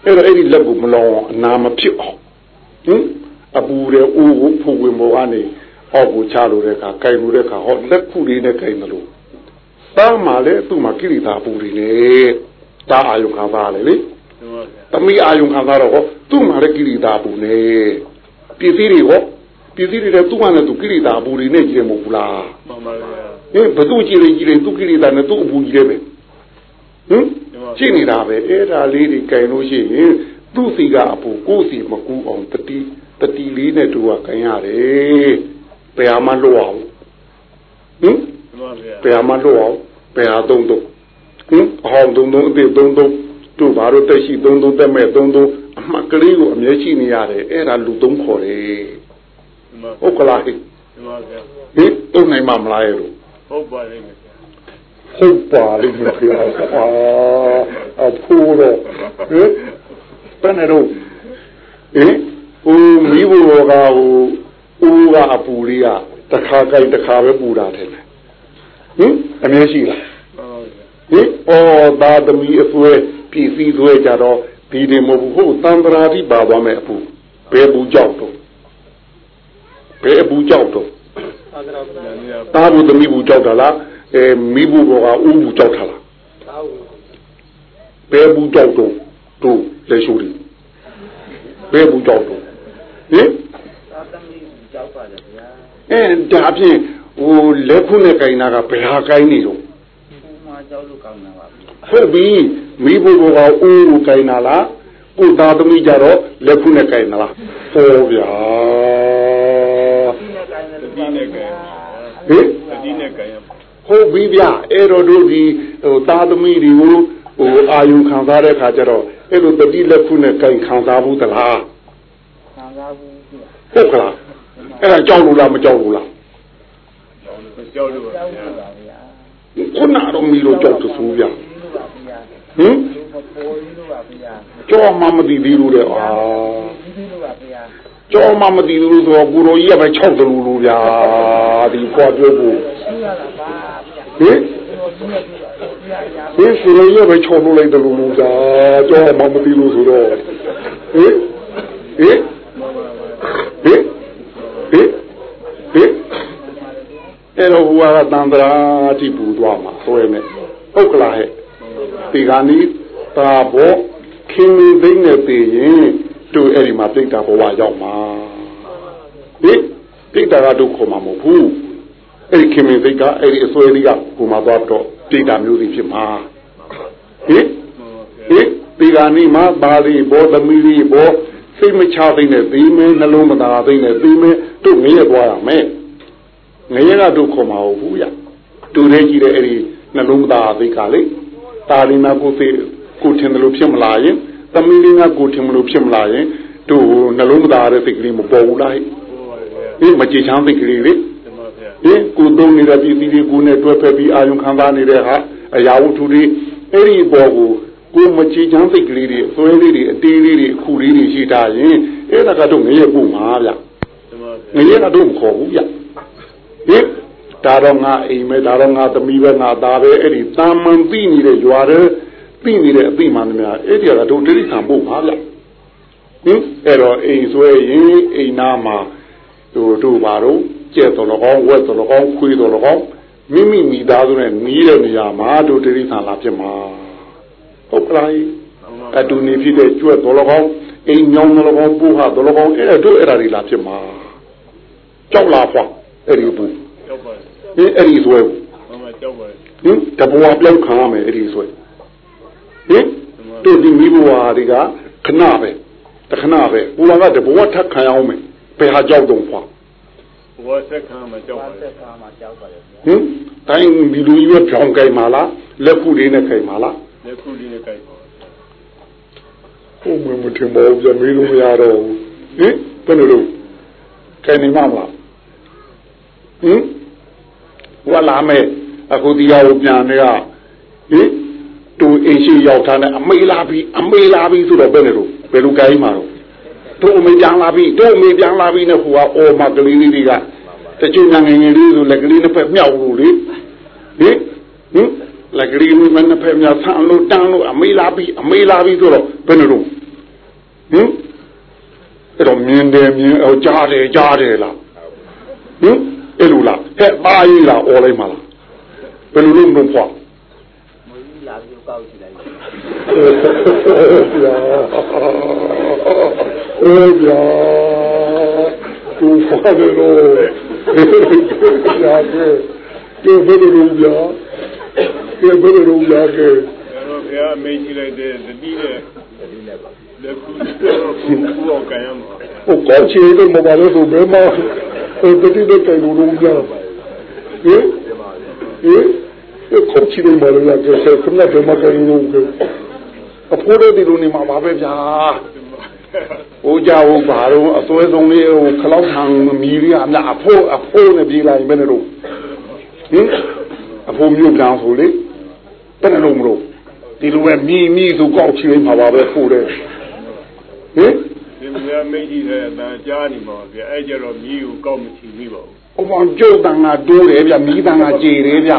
အဲ့တော့အဲ့ဒီလက်ကိုမလောင်းအောင်အနာမဖြစ်အောင်ဟင်အပူတဲ့အိုးကိုဖူဝင်ပေါ်ကနေအောက်ကိုချလို့တဲ့အခါကြိုင်လို့တဲ့အခါဟောလက်ခုလေးနဲ့ကြိုင်တယ်လို့တားမှလည်းသူ့မှာကိရိတာပူတွေနဲ့တားအာယုခံစားရတယ်လေဒီပါဗျာသမီးအာယုခံစားတော့ဟောသူ့မှာလည်းကိရိတာပူနဲ့ပစ္စည်းတွေဟောပစ္စည်းတွေလည်းသူ့မှာလည်းသူကိရိတာပူတွေနဲ့ကြည့်ရမဟုတ်ဘူးလားမှန်ပါဗျာ ဟင်ဘသူကြည့်လေကြည့်လေသူကိရိတာနဲ့သူ့အပူကြီးတယ်ပဲဟင်ရှိနေတာပဲအဲ့ဒါလေးတွေကြင်လို့ရှိရင်သူ့စီကအပူကိုယ်စီမကူအောင်တတိတတိလေးနဲ့သူကကြင်ရတယ်ဘယ်ဟာမှလွတ်အောင်ဟင်ဒီပါဗျာဘယ်ဟာမှလွတ်အောင်ဘယ်ဟာသုံးသုံးဟင်အဟောင်းသုံးသုံးအသေးသုံးသုံးတို့ဘာလို့တက်ရှိသုံးသုံးတက်မဲ့သုံးသုံးအမှတ်ကလေးကိုအမြဲရှိနေရတယ်အဲ့ဒါလူသုံးခေါ်တယ်ဒီပါဟုတ်ကလားဟင်ဒီပါဗျာဟင်တုံနိုင်မှမလားရဲ့လို့ ဟုတ်ပါလိမ့်မယ်ဗျာဟုတ်ပါလိမ့်မယ်ခင်ဗျာအာအဖိုးတော့ဟင်ဘယ်နဲ့တော့ဟင်ဟိုမိဘတော်ကဟိုဦးကအပူလေးကတစ်ခါကြိုက်တစ်ခါပဲပူတာတယ်ဟဟင်အမြဲရှိလားဟုတ်ပါဗျာဟင်ဩသာသမီအစွဲပြည်စည်းစွဲကြတော့ဒီတယ်မဟုတ်ဘူးဟုတ်တန်ត្រာတိပါသွားမယ်အပူဘယ်ဘူးကြောက်တော့ဘယ်အပူကြောက်တော့သာသနာ့ပြန်နေ တာတာဘူးသမီးဘူးကြောက်တာလားအဲမိဘူးဘောကဥဘူးကြောက်တာလားသာဝဘယ်ဘူးကြောက်တော့တို့လက်ရှိုးတယ်ဘယ်ဘူးကြောက်တော့ဟင်သာသမီကြောက်ပါတယ်ဗျာအဲဒါဖြင့်ဟိုလက်ခုနဲ့ကင်တာကဘယ်ဟာကိုင်းနေတော့ဘုမာကြောက်လို့ကောင်းတာပါဗျာဟုတ်ပြီမိဘဘောကဦးကိုကင်တာလားကိုသားသမီးကြတော့လက်ခုနဲ့ကင်တာလားဟောဗျာဒီ နဲ့ကိုင်းတယ်ဟင်ဒီနဲ့ကိုင်းရဟုတ်ပြီဗျအဲ့တော့တို့ဒီဟိုသားသမီးတွေကိုဟိုအာယုခံစားတဲ့ခါကျတော့အဲ့လိုတတိလက်ခုနဲ့ကင်ခံစားဘူးသလားခံစားဘူးဗျာဟုတ်ကလားအဲ့ဒါကြောက်လို့လားမကြောက်လို့လားကြောက်လို့ပါဗျာခုနတော့မီလို့ကြောက်တဆူဗျဒီလိုပါဗျာ ဟင်ဒီမပေါ်ဒီလိုပါဗျာကြောက်မှမသိသေးလို့တဲ့အာဒီလိုပါဗျာကြောမှမသိဘူးလို့ဆိုတော့ကိုရိုကြီးကပဲ6တလူလူဗျာဒီကွာပြောဖို့ရှိရတာပါဗျာဟင်ဒီလိုဒီလိုဗျာဗျာဒီကိုရိုကြီးကပဲ6လို့လိုက်တလူလူဗျာကြောမှမသိလို့ဆိုတော့ဟင်ဟင်ဟင်ဟင်ဟင်အဲ့တော့ဘုရားကတန်ត្រာတိပူသွားမှာဆိုရမယ်ဟုတ်ကလားဟဲ့ ဒီကနေ့တာဘောခင်မင်းသိမ့်နဲ့ပြည်ရင်တို့အဲ့ဒီမှာပြိတ္တာဘဝရောက်မှာဟင်ပြိတ္တာကတို့ခေါ်မှာမဟုတ်ဘူးအဲ့ဒီခင်မင်းသိကအဲ့ဒီအစွဲလေးကဟိုမှာသွားတော့ပြိတ္တာမျိုးစီဖြစ်မှာဟင်ဟင်ဒီကနေ့မှာပါရီဘောသမီးလေးဘောစိတ်မချသိနဲ့ပြီးမင်းနှလုံးမသားသိနဲ့ပြီးမင်းတို့ငရဲသွားရမယ်ငရဲကတို့ခေါ်မှာဟုတ်ဘူးရတူတဲ့ကြီးတဲ့အဲ့ဒီနှလုံးမသားသိကလေ တာလီနာကိုသိကိုထင်တယ်လို့ဖြစ်မလာရင်သမီးလေးကကိုထင်မလို့ဖြစ်မလာရင်တို့နှလုံးမသားတဲ့စိတ်ကလေးမပေါ်ဘူးလားဟဲ့ဟုတ်ပါဗျာဟင်မကြည်ချမ်းစိတ်ကလေးလေဒီမှာဗျာဟင်ကိုသုံးနေတဲ့ပြည်စည်းတွေကိုနဲ့တွဲဖက်ပြီးအာယုံခံစားနေတဲ့ဟာအရာဝတ္ထုတွေအဲ့ဒီဘောကိုကိုမကြည်ချမ်းစိတ်ကလေးတွေအစွဲလေးတွေအတေးလေးတွေအခုလေးတွေရှိတာရင်အဲ့ဒါကတော့ငရဲပုံမှာဗျဒီမှာငရဲကတော့မခေါ်ဘူးဗျဟင် ဒါတော့ငါအိမ်မဲဒါတော့ငါသမီးပဲငါသားပဲအဲ့ဒီတာမန်ပြီးနေတဲ့ရွာတဲ့ပြီးနေတဲ့အသိမှန်များအဲ့ဒီကတော့တိရိစ္ဆာန်ပုံပါဗျဟင်အဲ့တော့အိမ်ဆွဲရင်အိမ်နာမှာတို့တို့ပါတော့ကျက်တော်ကောင်းဝက်တော်ကောင်းခွေးတော်ကောင်းမိမိမိသားစုနဲ့နီးတဲ့နေရာမှာတို့တိရိစ္ဆာန်လာဖြစ်မှာဟုတ်ကလားအတူနေဖြစ်တဲ့ကျွတ်တော်ကောင်းအိမ်ညောင်းတော်ကောင်းပူဟာတော်ကောင်းအဲ့ဒါတို့အဲ့ဒါတွေလာဖြစ်မှာကြောက်လာဖွာအဲ့ဒီဘူးကြောက်ပါ ဟင်အဲ့ဒီဆွဲဘူးမမကြောက်ပါဟင်တဘဝပြောက်ခံရမယ်အဲ့ဒီဆွဲဟင်တို့ဒီမိဘဝတွေကခဏပဲတခဏပဲဘူလာကတဘဝထပ်ခံရအောင်မယ်ဘယ်ဟာကြောက်တော့ဖွာဘောဆက်ခံမှာကြောက်ပါသက်ကားမှာကြောက်ပါတယ်ဗျာဟင်တိုင်းဒီလူကြီးကပြောင်းကြိုင်ပါလားလက်ခုလေးနဲ့ကြိုင်ပါလားလက်ခုလေးနဲ့ကြိုက်ပါဟုတ်မမထင်ပါဘူးပြမေးလို့မရတော့ဘူးဟင်ဘယ်လိုလုပ်ကြိုင်နေမှာမလားဟင် ဝလာမဲအခုတရားကိုပြန်နေကဟင်တူအင်းရှိရောက်ထားတဲ့အမေလာပြီအမေလာပြီဆိုတော့ဘယ်လိုလုပ်ဘယ်လိုကြိုင်မှာတော့တို့အမေပြန်လာပြီတို့အမေပြန်လာပြီနဲ့ဟိုကအော်မကလေးလေးတွေကတချို့ငငယ်ငယ်လေးဆိုလက်ကလေးနှစ်ဖက်မြောက်လို့လေဟင်ဟင်လက်ကလေးမနှစ်ဖက်မြောက်ဆန်းလို့တန်းလို့အမေလာပြီအမေလာပြီဆိုတော့ဘယ်လိုလုပ်ဟင်အဲ့တော့မြင်တယ်မြင်အောင်ကြားတယ်ကြားတယ်လားဟင် အဲ့လိုလားဟဲ့ပါကြီးလားအော်လိုက်မလားဘယ်လိုလုပ်မလို့ဖွာမွေးကြီးလာပြီးကောက်ကြည့်လိုက်ဗျာအေးဗျာသူဖာတယ်လို့ဗျာကဲကဲဘယ်လိုဗျာကဲဘယ်လိုဗျာကဲတော့ဘုရားမေးကြည့်လိုက်တဲ့တတိနဲ့လက်ခုတော့ဘူးအောင်ကြရမှာဟိုကောင်းချေတော့မပါလို့ဆိုဘယ်မှာ ဟိုတတိတဲ့တိုင်လို့ဗျာဟင်ဟင်ကောင်းချေတော့မလို့လားကဲဆက်ခဏတည်းမှာကြလို့အဖိုးတဲ့ဒီလိုနေမှာပါပဲဗျာဟိုကြဟုတ်ပါတော့အစွဲဆုံးလေးဟိုခလောက်ထံမီရီအမြအဖိုးအဖိုးနဲ့ပြေးလိုက်မယ်လို့ဟင်အဖိုးမျိုးပြန်ဆိုလေဘယ်နဲ့လို့မလို့ဒီလိုပဲမြည်မြည်ဆိုကောက်ချလိုက်မှာပါပဲဖိုးတယ်ဟင် ဒီဘုရားမေးကြည့်တဲ့အတန်ကြားနေမှာဗျာအဲ့ကြတော့မြည်ကိုကောက်မချီမိပါဘူးအမောင်ကျုပ်တန်ကတိုးတယ်ဗျမိတန်ကကြေတယ်ဗျ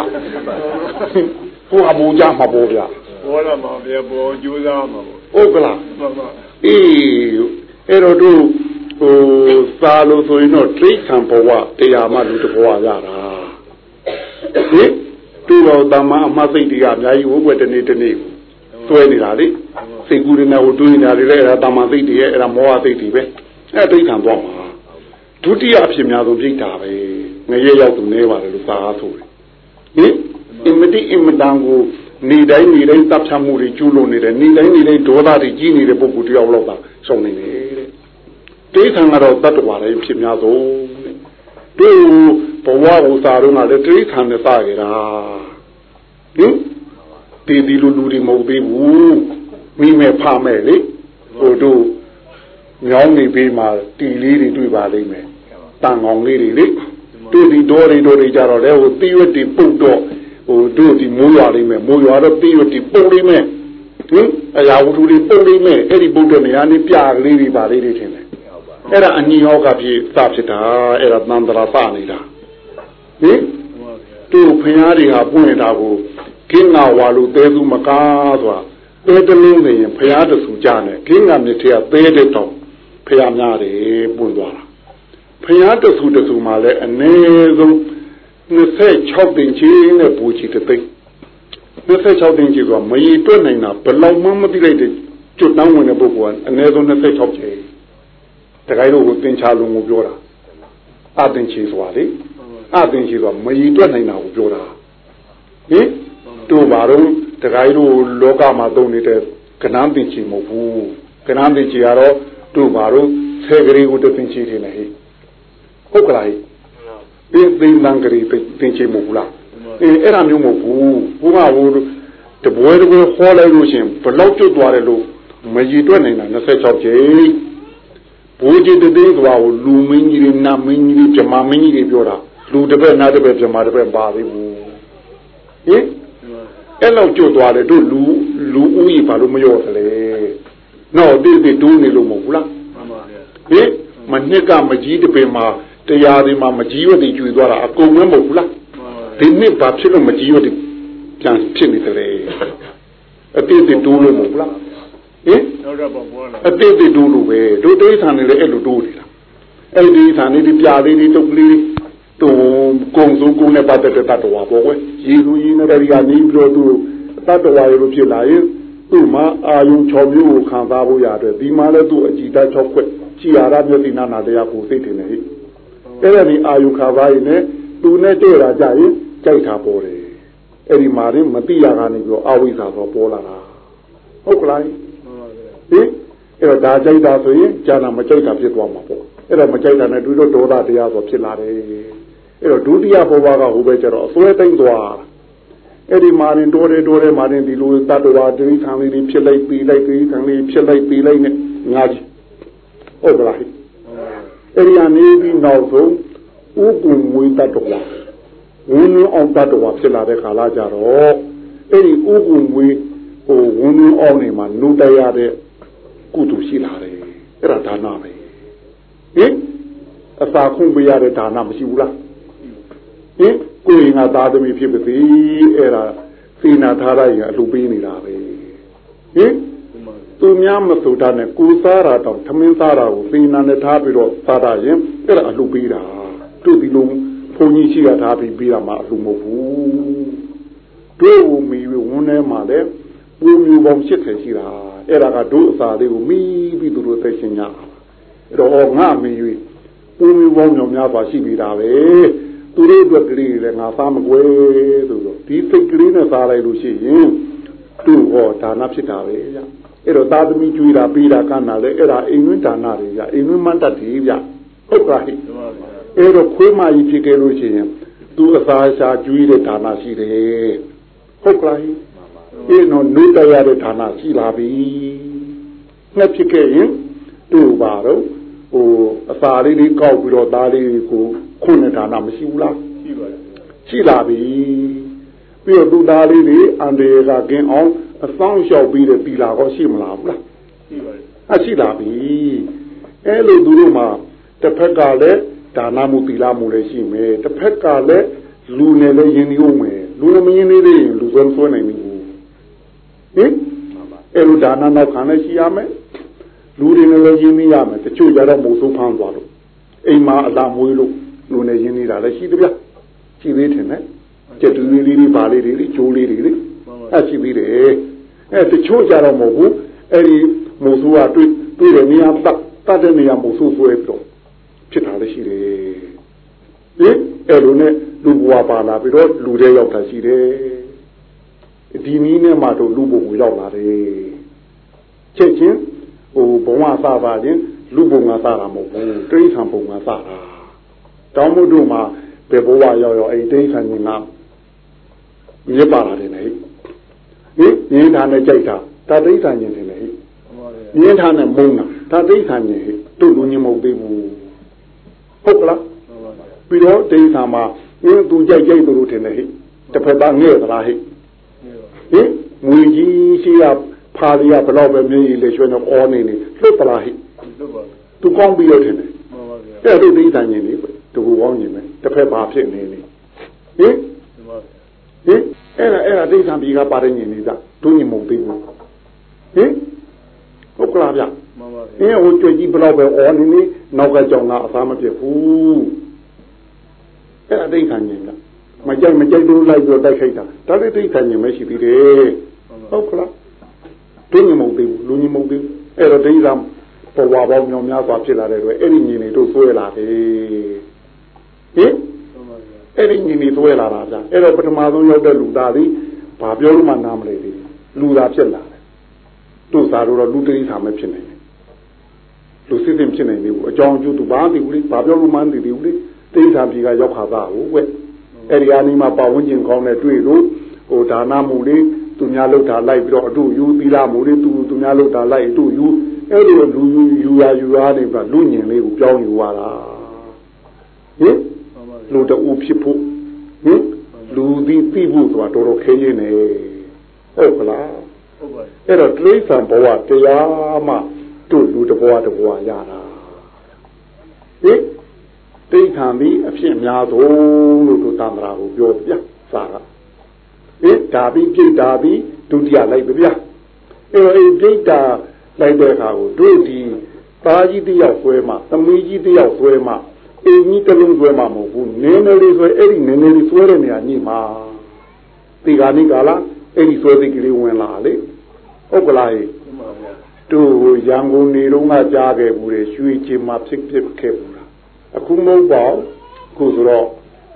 ဟိုအဘူကြမှာပေါ့ဗျဘောလာမှာဗျာဘောကြိုးစားမှာပေါ့ဟုတ်ကလားမှန်ပါအေးအဲ့တော့တို့ဟိုသာလို့ဆိုရင်တော့တိဋ္ဌံဘဝတရားမှလူတစ်ဘဝရတာဟင်သူတော်တမန်အမသိတ်တွေကအများကြီးဝုတ်ွက်တနေ့တနေ့သွဲနေတာလေ စိတ်ကူးရနေဟိုတွေးနေတာတွေလည်းအဲ့ဒါတမန်သိတ်တွေရဲ့အဲ့ဒါမောဟသိတ်တွေပဲအဲ့တိဋ္ဌံသွားမှာဒုတိယအဖြစ်များဆုံးပြိတ္တာပဲငရဲရောက်သူနေပါတယ်လို့သာအားဆိုတယ်ဟင်အင်မတိအင်မတန်ကိုနေတိုင်းနေတိုင်းတပ်ဖြတ်မှုတွေကျူးလွန်နေတယ်နေတိုင်းနေတိုင်းဒေါသတွေကြီးနေတဲ့ပုဂ္ဂိုလ်တယောက်လောက်သာရှုံနေတယ်တဲ့တိဋ္ဌံကတော့တတ္တဝါတိုင်းဖြစ်များဆုံးတဲ့တို့ဘဝဝစာတော့ကလည်းတိဋ္ဌံနဲ့စကြတာဟင်ဒီဒီလူလူတွေမဟုတ်သေးဘူး မိမဲ့ဖမဲ့လေဟိုတို့ညောင်းနေပေးမှာတီလေးတွေတွေ့ပါလိမ့်မယ်တန်ကောင်လေးတွေလေတို့ဒီတော်တွေတော်တွေကြတော့လေဟိုတိရွတ်တွေပုတ်တော့ဟိုတို့ဒီမိုးရွာလိမ့်မယ်မိုးရွာတော့တိရွတ်တွေပုတ်လိမ့်မယ်ဟင်အရာဝတ္ထုတွေပုတ်လိမ့်မယ်အဲ့ဒီပုတ်တဲ့နေရာနေပြကလေးတွေပါလေးတွေထင်တယ်အဲ့ဒါအညီဟောကဖြစ်စဖြစ်တာအဲ့ဒါသံတရာစနေတာဟင်တို့ဖျားတွေဟာပွင့်နေတာကိုကင်းနာဝါလို့တဲသူမကားဆိုတာ တဲတလုံးနေရင်ဖျားတဆူကြနဲ့ကင်းနာမြစ်ထဲကတဲတဲ့တောင်ဖျားများတယ်ပွင့်သွားတာဖျားတဆူတဆူမှလည်းအနည်းဆုံး26တင်ချင်းနဲ့ပူချီတဲ့သိ26တင်ချင်းကမရီတွက်နိုင်တာဘယ်လောက်မှမသိလိုက်တဲ့ကျွတ်တောင်းဝင်တဲ့ပုဂ္ဂိုလ်ကအနည်းဆုံး26ချင်းတခိုင်းတို့ကိုသင်္ချာလုံးကိုပြောတာအသင်ချီဆိုတာလေအသင်ချီဆိုတာမရီတွက်နိုင်တာကိုပြောတာဟင်တို့ဘာတော့ တခိုင်းတို့လောကမှာသုံးနေတဲ့ကနန်းသင်ချီမဟုတ်ဘူးကနန်းသင်ချီကတော့တို့ဘာတော့ဆယ်ကလေးကိုသင်ချီတယ်လေဟိဟုတ်ကလားဟိဒီသိန်းတန်ကလေးသင်ချီမဟုတ်ဘူးလားအဲအဲ့ဒါမျိုးမဟုတ်ဘူးဘုရားဟိုတပွဲတပွဲဟောလိုက်လို့ရှင်ဘလောက်ကျွတ်သွားတယ်လို့မရီတွက်နိုင်တာ26ကျိဘိုးကြီးတသိန်းသွားကိုလူမင်းကြီးတွေနတ်မင်းကြီးတွေဗမာမင်းကြီးတွေပြောတာလူတစ်ပက်နတ်တစ်ပက်ဗမာတစ်ပက်ပါသေးဘူးဟင် အဲ့လောက်ကျွတ်သွားတယ်တို့လူလူဦးကြီးဘာလို့မရော့သလဲနော်တိတိတိုးနေလို့မဟုတ်ဘူးလားမှန်ပါဗျာဟင်မနှစ်ကမကြီးတစ်ပင်မှာတရားတွေမှာမကြီးရွက်တွေကျွေသွားတာအကုန်မမဟုတ်ဘူးလားမှန်ပါဗျာဒီနှစ်ဘာဖြစ်လို့မကြီးရွက်တွေပြန်ဖြစ်နေတယ်လဲအတိတ်တိုးလို့မဟုတ်ဘူးလားဟင်နောက်တော့ဘောလာအတိတ်တွေတိုးလို့ပဲတို့တိဋ္ဌာန်တွေလည်းအဲ့လိုတိုးနေတာအဲ့ဒီဌာန်လေးတွေပြလေးတွေတုပ်ကလေးတုံ ကုံစုံကုန်းနဲ့ပတ်သက်တဲ့တတ္တဝါပေါ့ကွယ်ရေလူကြီးနဲ့တည်းကနေပြီးတော့သူတတ္တဝါရေလိုဖြစ်လာရင်သူ့မှာအာယုံ6မျိုးကိုခံစားဖို့ရတယ်ဒီမှာလည်းသူ့အကြည်ဓာတ်6ခွက်ကြည်ရတာမျက်စိနာနာတရားကိုသိတယ်ဟဲ့အဲ့ဒါဒီအာယုခံစားရင်လည်းသူနဲ့တွေ့တာကြရင်ကြိုက်တာပေါ်တယ်အဲ့ဒီမှာရင်မတိရကနေပြီးတော့အဝိဇ္ဇာဆိုပေါ်လာတာဟုတ်ကလားမှန်ပါဗျာဟင်အဲ့တော့ဒါကြိုက်တာဆိုရင်ဈာနာမကြိုက်တာဖြစ်သွားမှာပေါ့အဲ့တော့မကြိုက်တာနဲ့တွေ့တော့ဒေါသတရားဆိုဖြစ်လာတယ် အဲ့တော့ဒုတိယဘဝကဟိုပဲကျတော့အစွဲသိမ့်သွားအဲ့ဒီမာရင်တိုးတယ်တိုးတယ်မာရင်ဒီလိုတတ္တဝါတိခံလေးတွေဖြစ်လိုက်ပြီးလိုက်ပြီးခံလေးဖြစ်လိုက်ပြီးလိုက်နဲ့ငါကြီးဟုတ်ကလားဟိအဲ့ဒီအနေပြီးနောက်ဆုံးဥပ္ပဝိတတ္တဝါဝင်းလုံးအောင်တတ္တဝါဖြစ်လာတဲ့ခါလာကြတော့အဲ့ဒီဥပ္ပဝိဟိုဝင်းလုံးအောင်နေမှာနုတရတဲ့ကုသိုလ်ရှိလာတယ်အဲ့ဒါဒါနပဲဟင်အစာခွင့်ပေးရတဲ့ဒါနမရှိဘူးလား ဟင်ကိုယ်ရင်ကသားသမီးဖြစ်ပါစေအဲ့ဒါစေနာထားရရင်အလူပေးနေတာပဲဟင်သူများမဆိုတာနဲ့ကိုစားတာတော့သမင်းစားတာကိုစေနာနဲ့ထားပြီးတော့စားတာရင်အဲ့ဒါအလူပေးတာတို့ဒီလိုဘုန်းကြီးရှိရထားပြီးပြီးတာမှအလူမဟုတ်ဘူးတို့ဝမီဝန်းထဲမှာလည်းပူမျိုးပေါင်း80ရှိတာအဲ့ဒါကတို့အစာလေးကိုမိပြီးသူတို့သိရှင်ကြအဲ့တော့ငါမေး၍ပူမျိုးပေါင်းမြောင်များစွာရှိပြီးတာပဲ သူတို့အတွက်ကလေးတွေလည်းငါစားမကွယ်ဆိုတော့ဒီစိတ်ကလေးနဲ့စားလိုက်လို့ရှိရင်သူ့ဟောဒါနဖြစ်တာပဲဗျအဲ့တော့သာသမီကျွေးတာပေးတာကမ်းတာလေအဲ့ဒါအိမ်ဝင်းဒါနတွေဗျအိမ်ဝင်းမန္တတ်တွေဗျဟုတ်ကဲ့မှန်ပါဗျာအဲ့တော့ခွေးမကြီးဖြစ်ခဲ့လို့ရှိရင်သူအစာရှာကျွေးတဲ့ဒါနရှိတယ်ဟုတ်ကဲ့အေးနော်နုတရတဲ့ဒါနရှိလာပြီငှက်ဖြစ်ခဲ့ရင်သူ့ပါတော့ ဟိုအစာလေးလေးကောက်ပြီးတော့သားလေးကိုခွန်းတဲ့ဒါနမရှိဘူးလားရှိပါတယ်ရှိလာပြီပြီးတော့သူ့သားလေးတွေအန္တရာယ်ကကင်းအောင်အဆောင်လျှောက်ပြီးတဲ့တီလာကောရှိမလားဘူးလားရှိပါတယ်အရှိလာပြီအဲလိုသူတို့မှာတစ်ဖက်ကလည်းဒါနမှုသီလမှုလည်းရှိမယ်တစ်ဖက်ကလည်းလူနဲ့လည်းယဉ်နေဦးမယ်လူနဲ့မယဉ်နေသေးရင်လူစွမ်းစွမ်းနိုင်ဘူးဟင်အဲ့လိုဒါနနောက်ခံလည်းရှိရမယ် လူတွေနဲ့လည်းယဉ်နေရမယ်တချို့ကြတော့မုံဆုံးဖမ်းသွားလို့အိမ်မှာအလာမွေးလို့လူနဲ့ယဉ်နေတာလည်းရှိတယ်ဗျရှိသေးတယ်နဲ့ကျက်တူလေးလေးပါလေးတွေကျိုးလေးတွေလေအဲ့ရှိသေးတယ်အဲ့တချို့ကြတော့မဟုတ်ဘူးအဲ့ဒီမုံဆိုးကတွေ့တွေ့တဲ့နေရာပတ်တတ်တဲ့နေရာမုံဆိုးဆွဲပြီးတော့ဖြစ်တာလည်းရှိတယ်ဟင်အဲ့လိုနဲ့လူဘဝပါလာပြီးတော့လူတွေရောက်တာရှိတယ်ဒီနည်းနဲ့မှတော့လူဘဝရောက်လာတယ်ချက်ချင်း ဟိုဘဝစပါခြင်းလူဘုံကစတာမဟုတ်ဘူးတိဋ္ဌံဘုံကစတာတောင်းမှုတို့မှာဘယ်ဘဝရောက်ရောက်အဲ့တိဋ္ဌံကြီးကမြစ်ပါလာတယ်လေဟင်မြင်းထားနဲ့ကြိုက်တာဒါတိဋ္ဌံကြီးတယ်လေမြင်းထားနဲ့မုန်းတာဒါတိဋ္ဌံကြီးဟဲ့တို့လူညမဟုတ်သေးဘူးဟုတ်ကလားပြီးတော့တိဋ္ဌာမှာအင်းသူကြိုက်ကြိုက်သူတို့ထင်တယ်ဟိတစ်ဖက်သားငဲ့သလားဟိဟင်ငွေကြီးရှိရ ဖာရီကဘလောက်ပဲမြည်လေရွှေနဲ့အောနေနေလွတ်သလားဟိသူကောင်းပြီးတော့ထင်တယ်အဲ့ဒါတိဋ္ဌာညင်နေတကူကောင်းညင်မယ်တစ်ဖက်ဘာဖြစ်နေနေဟင်ဟင်အဲ့ဒါအဲ့ဒါတိဋ္ဌာပြီးကပါရညင်နေတာတို့ညင်မဟုတ်သေးဘူးဟင်ဟုတ်ကလားဗျမှန်ပါဗျအင်းဟိုကြွကြီးဘလောက်ပဲအော်နေနေနောက်ကကြောင်ကအသားမဖြစ်ဘူးအဲ့ဒါဒိဋ္ဌာဉာဏ်ကမကြိုက်မကြိုက်လို့လိုက်ပြီးတိုက်ခိုက်တာဒါလည်းဒိဋ္ဌာဉာဏ်ပဲရှိသေးတယ်ဟုတ်ကလား ဒုညမဟုတ်သေးဘူးလူညမဟုတ်သေးဘူးအဲ့တော့ဒိဋ္ဌာဘဝပေါင်းမြောင်များစွာဖြစ်လာတဲ့အတွက်အဲ့ဒီဉာဏ်တွေတို့ဆွဲလာတယ်ဟင်အဲ့ဒီဉာဏ်တွေဆွဲလာတာဗျအဲ့တော့ပထမဆုံးရောက်တဲ့လူသားသည်ဘာပြောလို့မှနားမလဲသေးလူသားဖြစ်လာတယ်တို့စားတော့လူတိဋ္ဌာမဖြစ်နိုင်ဘူးလူစစ်စစ်ဖြစ်နိုင်နေဘူးအကြောင်းအကျိုးသူဘာသိဘူးလေဘာပြောလို့မှန်းသိသေးဘူးလေတိဋ္ဌာပြီကရောက်ခါသားဟုတ်ကွအဲ့ဒီအနီးမှာပတ်ဝန်းကျင်ကောင်းတဲ့တွေ့လို့ဟိုဒါနမှုလေး သူများလောက်တာလိုက်ပြီးတော့အတူယူသီလမှုလေးသူသူများလောက်တာလိုက်အတူယူအဲ့လိုလူယူယူရယူရနေပါလူညင်လေးကိုပြောင်းယူရတာဟင်လူတူဖြစ်ဖို့ဟင်လူသည်သိဖို့ဆိုတာတော်တော်ခဲရင်းနေဟုတ်ကလားဟုတ်ပါအဲ့တော့တိဋ္ဌာဘဝတရားမှတို့လူတဘဝတဘဝရတာဟင်တိဋ္ဌာန်ပြီးအဖြစ်များဆုံးလို့တို့တန္တရာကိုပြောပြစာက ဟင်ဒါပြီးပြိတ္တာပြီးဒုတိယလိုက်ပြအဲ့တော့အဲ့ပြိတ္တာလိုက်တဲ့အခါကိုတို့ဒီသားကြီးတယောက်ဆွဲမှသမီးကြီးတယောက်ဆွဲမှအင်းကြီးတစ်လုံးဆွဲမှမဟုတ်ဘူးနင်းနေလေးဆွဲအဲ့ဒီနင်းနေလေးဆွဲတဲ့နေရာညိမှာဒီကနေ့ကလာအဲ့ဒီဆွဲသိကလေးဝင်လာလေဟုတ်ကလားဟဲ့တို့ရန်ကုန်နေတော့ကကြားခဲ့ဘူးလေရွှေချင်မှဖြစ်ဖြစ်ခဲ့ဘူးလားအခုမဟုတ်ပါဘူးခုဆိုတော့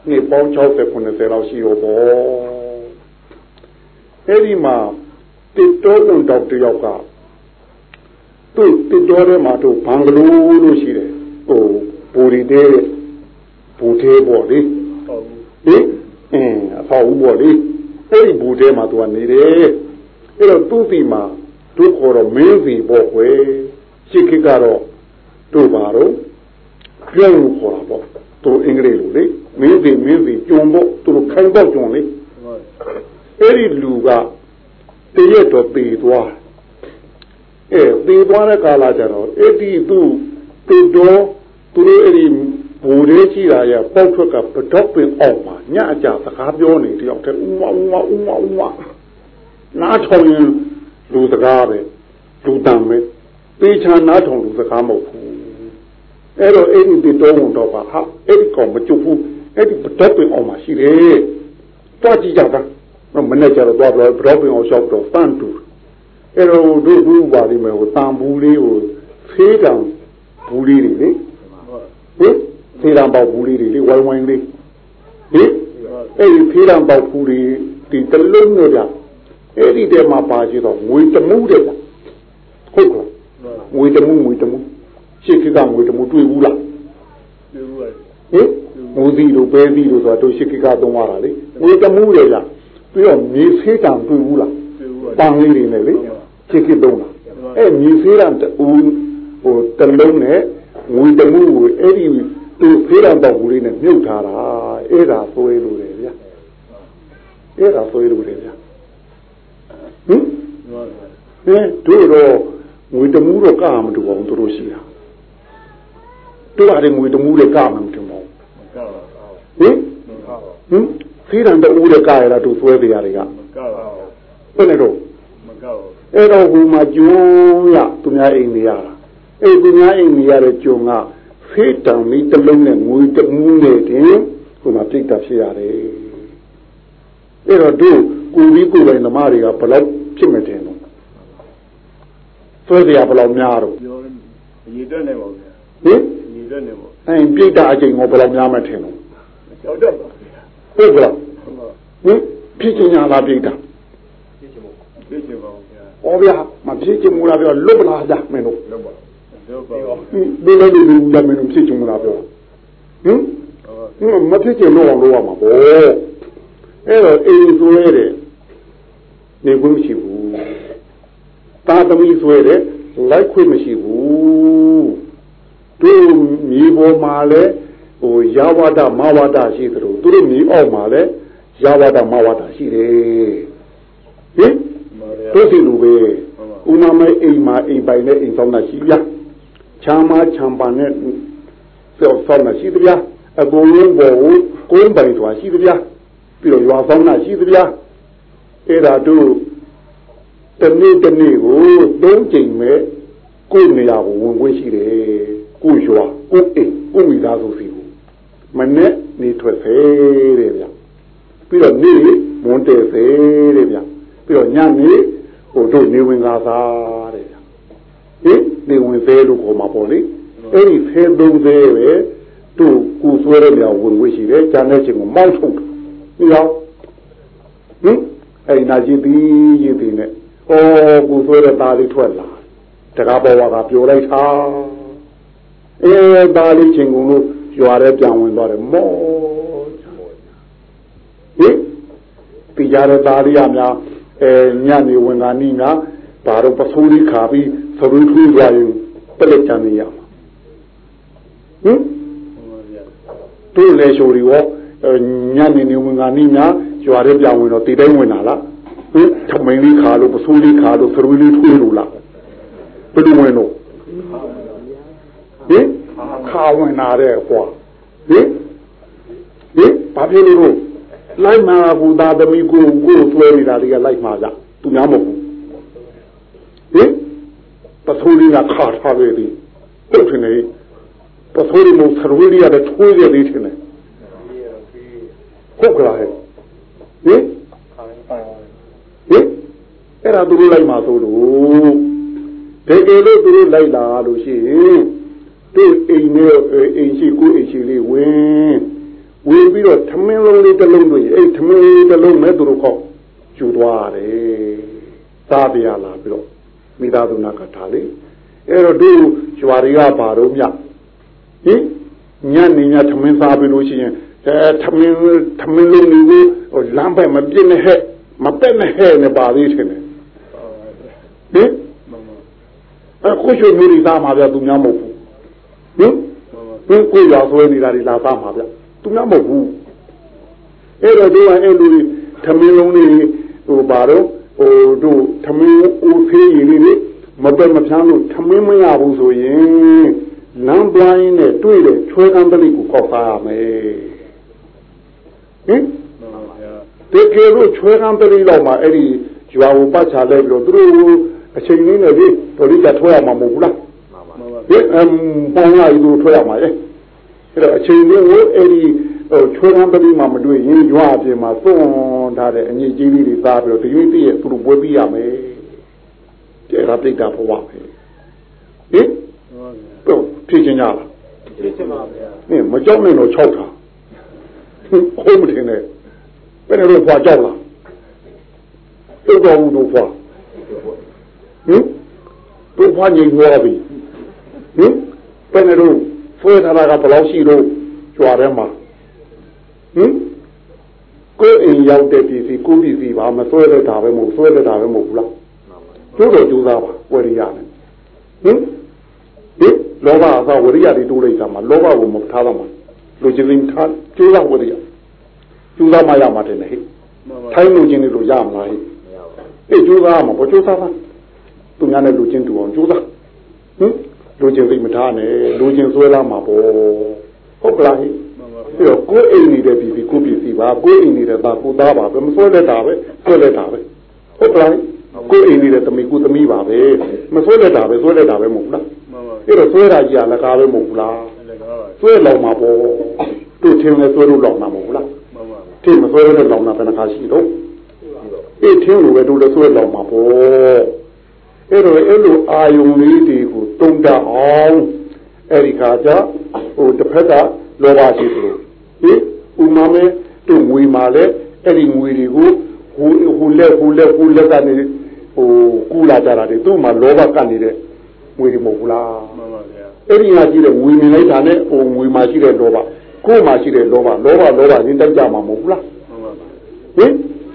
နှစ်ပေါင်း60 90လောက်ရှိရောပေါ့ အဲ့ဒီမှာတစ်တော်လုံးတော့တယောက်ကသူ့တစ်တော်ထဲမှာတို့ဘန်ဂလိုလို့ရှိတယ်ဟိုပူရီတဲ့ဘူသေးပေါ့လေဟုတ်ဟင်အင်းအဖောက်ဦးပေါ့လေအဲ့ဒီဘူသေးမှာသူကနေတယ်အဲ့တော့သူ့စီမှာတို့ခေါ်တော့မင်းစီပေါ့ကွယ်ရှိခိကတော့တို့ပါတော့ပြောင်းလို့ခေါ်တာပေါ့သူအင်္ဂလိပ်လိုလေမင်းစီမင်းစီကျုံပေါ့သူခိုင်ပေါ့ကျုံလေ အဲ့ဒီလူကတရက်တော့ပေသွားအဲပေသွားတဲ့ကာလကျတော့အဲ့ဒီသူပေတော့သူတို့အဲ့ဒီဘူရဲရှိတာရပေါက်ထွက်ကပတော့ပင်အောင်မှာညအကြစကားပြောနေတယောက်တည်းဥမဥမဥမဥမနားထောင်ရင်လူစကားပဲလူတံပဲပေချာနားထောင်လူစကားမဟုတ်ဘူးအဲ့တော့အဲ့ဒီတေတော်ဝန်တော့ပါဟာအဲ့ဒီကောင်မကျုပ်ဘူးအဲ့ဒီပတော့ပင်အောင်မှာရှိတယ်တွားကြည့်ကြတာ မနေ့ကျတော့တွားပြီးပတော့ပင်အောင်ရှောက်တော့တန်တူအဲ့တော့တို့ဘူးပါလိမ့်မယ်ဟိုတန်ဘူးလေးကိုဖေးတောင်ဘူးလေးတွေလေဟင်ဖေးတောင်ပေါက်ဘူးလေးတွေလေဝိုင်းဝိုင်းလေးဟင်အဲ့ဒီဖေးတောင်ပေါက်ဘူးလေးဒီတလုံးနဲ့ကြအဲ့ဒီတဲမှာပါရှိတော့ငွေတမှုတဲ့ဟုတ်ကဲ့ငွေတမှုငွေတမှုရှစ်ခိကငွေတမှုတွေ့ဘူးလားတွေ့ဘူးပါဟင်ငိုစီတို့ပဲစီတို့ဆိုတော့ရှစ်ခိကသုံးရတာလေငွေတမှုတဲ့လား ပြီးတော့မြေဖေးတံတွေ့ဘူးလားတွေ့ဘူးပါပန်းလေးတွေနဲ့လေရှစ်ခိသုံးတာအဲ့မြေဖေးတံတူဟိုတလုံးနဲ့ငွေတမှုကိုအဲ့ဒီသူဖေးတံတော့ဘူးလေးနဲ့မြုပ်ထားတာအဲ့ဒါသွေးလို့တယ်ဗျာအဲ့ဒါသွေးလို့တယ်ဗျာဟင်ဟင်တို့တော့ငွေတမှုတော့ကာမတူအောင်တို့ရှိတာတို့ကလည်းငွေတမှုတွေကာမတူမဟင်ဟင် ဖေးတံတူတဲ့ကာရတာသူဆွဲပြရတယ်ကမကောက်ပါဘူးဘယ်နဲ့တော့မကောက်ဘူးအဲ့တော့ဟိုမှာကျုံရသူများအိမ်နေရတာအဲ့သူများအိမ်နေရတဲ့ကျုံကဖေးတံမီတစ်လုံးနဲ့ငွေတမူးနဲ့တင်ဟိုမှာပြိတ္တာဖြစ်ရတယ်အဲ့တော့တို့ကိုပြီးကိုယ်ပိုင်ဓမ္မတွေကဘယ်လောက်ဖြစ်မယ်တင်တော့ဆွဲပြရဘယ်လောက်များတော့ပြောအရေးတက်နေပါဗျာဟင်အရေးတက်နေပါအဲ့ပြိတ္တာအချိန်ကိုဘယ်လောက်များမှထင်တော့ကြောက်တတ်ပါဗျာ ဟုတ်ကလားဟုတ်ပါဟင်ဖြစ်ချင်ညာလားပြိတ္တာပြည့်ချင်ပါဗျာ။ဩဗျာမဖြစ်ချင်ဘူးလားပြောလွတ်ပလားကြမင်းတို့လောက်ပါလောက်ပါ။ဟင်ဒီလိုလိုလူလည်းမင်းတို့ဖြစ်ချင်ဘူးလားပြော။ဟင်ဟင်မဖြစ်ချင်တော့အောင်လုပ်ရမှာပေါ့။အဲ့တော့အိမ်ဆွဲတယ်နေခွင့်မရှိဘူး။တာသမီဆွဲတယ်လိုက်ခွင့်မရှိဘူး။တို့မြေပေါ်မှာလဲ ဟိုရဝဒမဝဒရှိသလိုသူတို့မြေအောက်မှာလဲရဝဒမဝဒရှိတယ်။ဟင်ပါဗျာတို့စီလူပဲဟုတ်ပါဥနာမဲအိမ်မှာအိမ်ပိုင်နဲ့အိမ်ဆောင်တာရှိဗျာချမ်းမချမ်းပါနဲ့ဆောက်ဆောင်တာရှိသဗျာအကုန်လုံးပေါ်ကိုကိုယ်ပိုင်ဆိုတာရှိသဗျာပြီးတော့ရွာဆောင်တာရှိသဗျာအဲ့ဒါတို့တနေ့တနေ့ကိုသုံးချိန်မဲ့ကိုယ်နေရာကိုဝင်ခွင့်ရှိတယ်ကိုယ်ရွာကိုယ်အိမ်ကိုယ်မိသားစုစီကို မနဲ့နေထွက်စေတဲ့ဗျာပြီးတော့နေ့မွန်းတဲ့စေတဲ့ဗျာပြီးတော့ညနေဟိုတို့နေဝင်ကားသားတဲ့ဗျာဟင်နေဝင်သေးလို့ခေါ်မှာပေါ့လေအဲ့ဒီဖဲသုံးသေးပဲတို့ကိုယ်ဆွဲတဲ့နေရာဝင်ခွင့်ရှိတယ်ကျန်တဲ့ချိန်ကိုမောင်းထုတ်တယ်ပြီးတော့ဟင်အဲ့ဒီနာကြည့်ပြီးရည်ပြီးနဲ့ဩကိုယ်ဆွဲတဲ့သားလေးထွက်လာတကားပေါ်ကပြောလိုက်တာအဲသားလေးချင်းကုန်လို့ ရွာထဲပြန်ဝင်သွားတယ်မောဟင်ပြကြတဲ့သားလေးကများအဲညနေဝင်ကနီးများဘာတော့ပစိုးလေးခါပြီးသရူးထွေးကြရင်ပလက်ချန်နေရမှာဟင်ဟုတ်ပါဗျာတို့လေရှိုတွေရောအဲညနေနေဝင်ကနီးများရွာထဲပြန်ဝင်တော့တည်တိုင်းဝင်လာလားဟင်ထမင်းလေးခါလို့ပစိုးလေးခါလို့သရူးလေးထွေးလို့လားဘယ်လိုဝင်တော့ဟင် ခါဝင်လာတဲ့ကွာဟင်ဟင်ဘာဖြစ်လို့လို့လိုက်မှာကူသားသမီးကိုကိုဆွဲနေတာတွေကလိုက်မှာကြသူများမဟုတ်ဘူးဟင်ပစိုးလေးကခါထားလေသည်ဟုတ်တယ်နေပစိုးလေးမို့သရူးလေးရတယ်ထွေးရသေးတယ်နေဟုတ်ကလားဟဲ့ဟင်ဟင်အဲ့ဒါသူတို့လိုက်မှာဆိုလို့တကယ်လို့သူတို့လိုက်လာလို့ရှိရင် တို့အိမ်နဲ့အိမ်ရှိကိုအိမ်ရှိလေးဝင်ဝင်ပြီးတော့ထမင်းလုံးလေးတစ်လုံးတွေအဲ့ထမင်းလေးတစ်လုံးမဲ့သူတို့ခေါက်ယူသွားတယ်သားပြရလာပြီးတော့မိသားစုနာကထားလေအဲ့တော့တို့ကျွာတွေကဘာတော့မြဟင်ညနေညထမင်းစားပြီးလို့ရှိရင်အဲထမင်းထမင်းလုံးလေးကိုလမ်းဘက်မပြစ်နဲ့ဟဲ့မပက်နဲ့ဟဲ့နဲ့ပါသေးတယ်ဟင်မှန်ပါအခုရှိမျိုးတွေသားမှာဗျသူများမဟုတ်ဘူးဟင် မှန်ပါဟင်ကိုယ်ရွာဆွဲနေတာတွေလာသားမှာဗျသူများမဟုတ်ဘူးအဲ့တော့ဒီကအဲ့လူတွေသမင်းလုံးတွေဟိုဘာတော့ဟိုတို့သမင်းဦးဖေးရည်လေးတွေမပက်မဖြန်းလို့သမင်းမရဘူးဆိုရင်လမ်းပွားရင်းနဲ့တွေ့တဲ့ချွဲကန်းပလိကိုကောက်စားရမယ်ဟင်မှန်ပါဗျာတကယ်လို့ချွဲကန်းပလိလောက်မှာအဲ့ဒီရွာကိုပတ်ချလိုက်ပြီးတော့သူတို့အချိန်လေးနဲ့လေဒေါ်လေးကထွက်ရမှာမဟုတ်ဘူးလားမှန် ပါဒီအမ်ပေါင်းလိုက်လို့ထွက်ရမှာလေအဲ့တော့အချိန်လေးကိုအဲ့ဒီဟိုချွေးရန်ပတိမှမတွေ့ရင်ရွာအပြင်မှာသွန်ထားတဲ့အညစ်အကြေးလေးတွေသားပြီးတော့ဒီလိုတည်းရဲ့သူတို့ပွဲပြီးရမယ်တဲ့ရာပိတ်တာဘဝပဲဟင်မှန်ပါဗျာတော့ဖြည့်ချင်ကြလားဖြစ်ချင်ပါဗျာဟင်မကြောက်နဲ့တော့၆တာဟိုးမထင်နဲ့ဘယ်နဲ့တော့ဖွာကြောက်လားတုတ်တော်ဘူးတို့ဖွာဟင်တို့ဖွာငြိမ်သွားပြီ ဟင်ဘယ်နဲ့တော့ဆွဲထားတာကဘယ်လောက်ရှိတော့ကြွားထဲမှာဟင်ကိုယ်အိမ်ရောက်တဲ့ပြည်စီကိုယ်ပြည်စီပါမဆွဲတဲ့တာပဲမဟုတ်ဆွဲတဲ့တာပဲမဟုတ်ဘူးလားတို့တော့ကြိုးစားပါဝယ်ရရတယ်ဟင်ဟင်လောဘအသာဝရိယတွေတိုးလိုက်တာမှာလောဘကိုမထားတော့မှာလူချင်းချင်းထားကြိုးစားဝရိယကြိုးစားမှရမှာတယ်ဟဲ့မှန်ပါထိုင်းလူချင်းတွေလို့ရမလားဟဲ့အေးကြိုးစားမှာဘာကြိုးစားပါသူများနဲ့လူချင်းတူအောင်ကြိုးစားဟင် လူချင်းစိတ်မထားနဲ့လူချင်းဆွဲလာမှာပေါ့ဟုတ်ကလားဟဲ့မှန်ပါပြီးတော့ကိုယ်အိမ်နေတဲ့ပြည်စီကိုယ်ပြည်စီပါကိုယ်အိမ်နေတဲ့သားကိုသားပါပဲမဆွဲလက်တာပဲဆွဲလက်တာပဲဟုတ်ကလားကိုယ်အိမ်နေတဲ့သမီးကိုသမီးပါပဲမဆွဲလက်တာပဲဆွဲလက်တာပဲမဟုတ်လားမှန်ပါအဲ့တော့ဆွဲတာကြီးကလက်ကားပဲမဟုတ်လားလည်းကားပါဆွဲလောင်မှာပေါ့တို့ထင်းလဲဆွဲလို့လောင်တာမဟုတ်လားမှန်ပါထင်းမဆွဲလို့လောင်တာဘယ်နှခါရှိတော့အေးထင်းလိုပဲတို့လည်းဆွဲလောင်မှာပေါ့ အဲ့တော့အဲ့လိုအာယုံလေးတွေကိုတုံးတအောင်အဲ့ဒီခါကျဟိုတစ်ဖက်ကလောဘရှိသလိုဟိဥမာမဲတို့ငွေမာလဲအဲ့ဒီငွေတွေကိုဟိုဟိုလက်ဟိုလက်ဟိုလက်ကနေဟိုကူလာကြတာတွေသူ့မှာလောဘကပ်နေတဲ့ငွေတွေမဟုတ်ဘူးလားမှန်ပါဗျာအဲ့ဒီဟာရှိတဲ့ငွေမြင်လိုက်တာနဲ့ဟိုငွေမှာရှိတဲ့လောဘကိုယ်မှာရှိတဲ့လောဘလောဘလောဘရင်းတက်ကြမှာမဟုတ်ဘူးလားမှန်ပါဟင်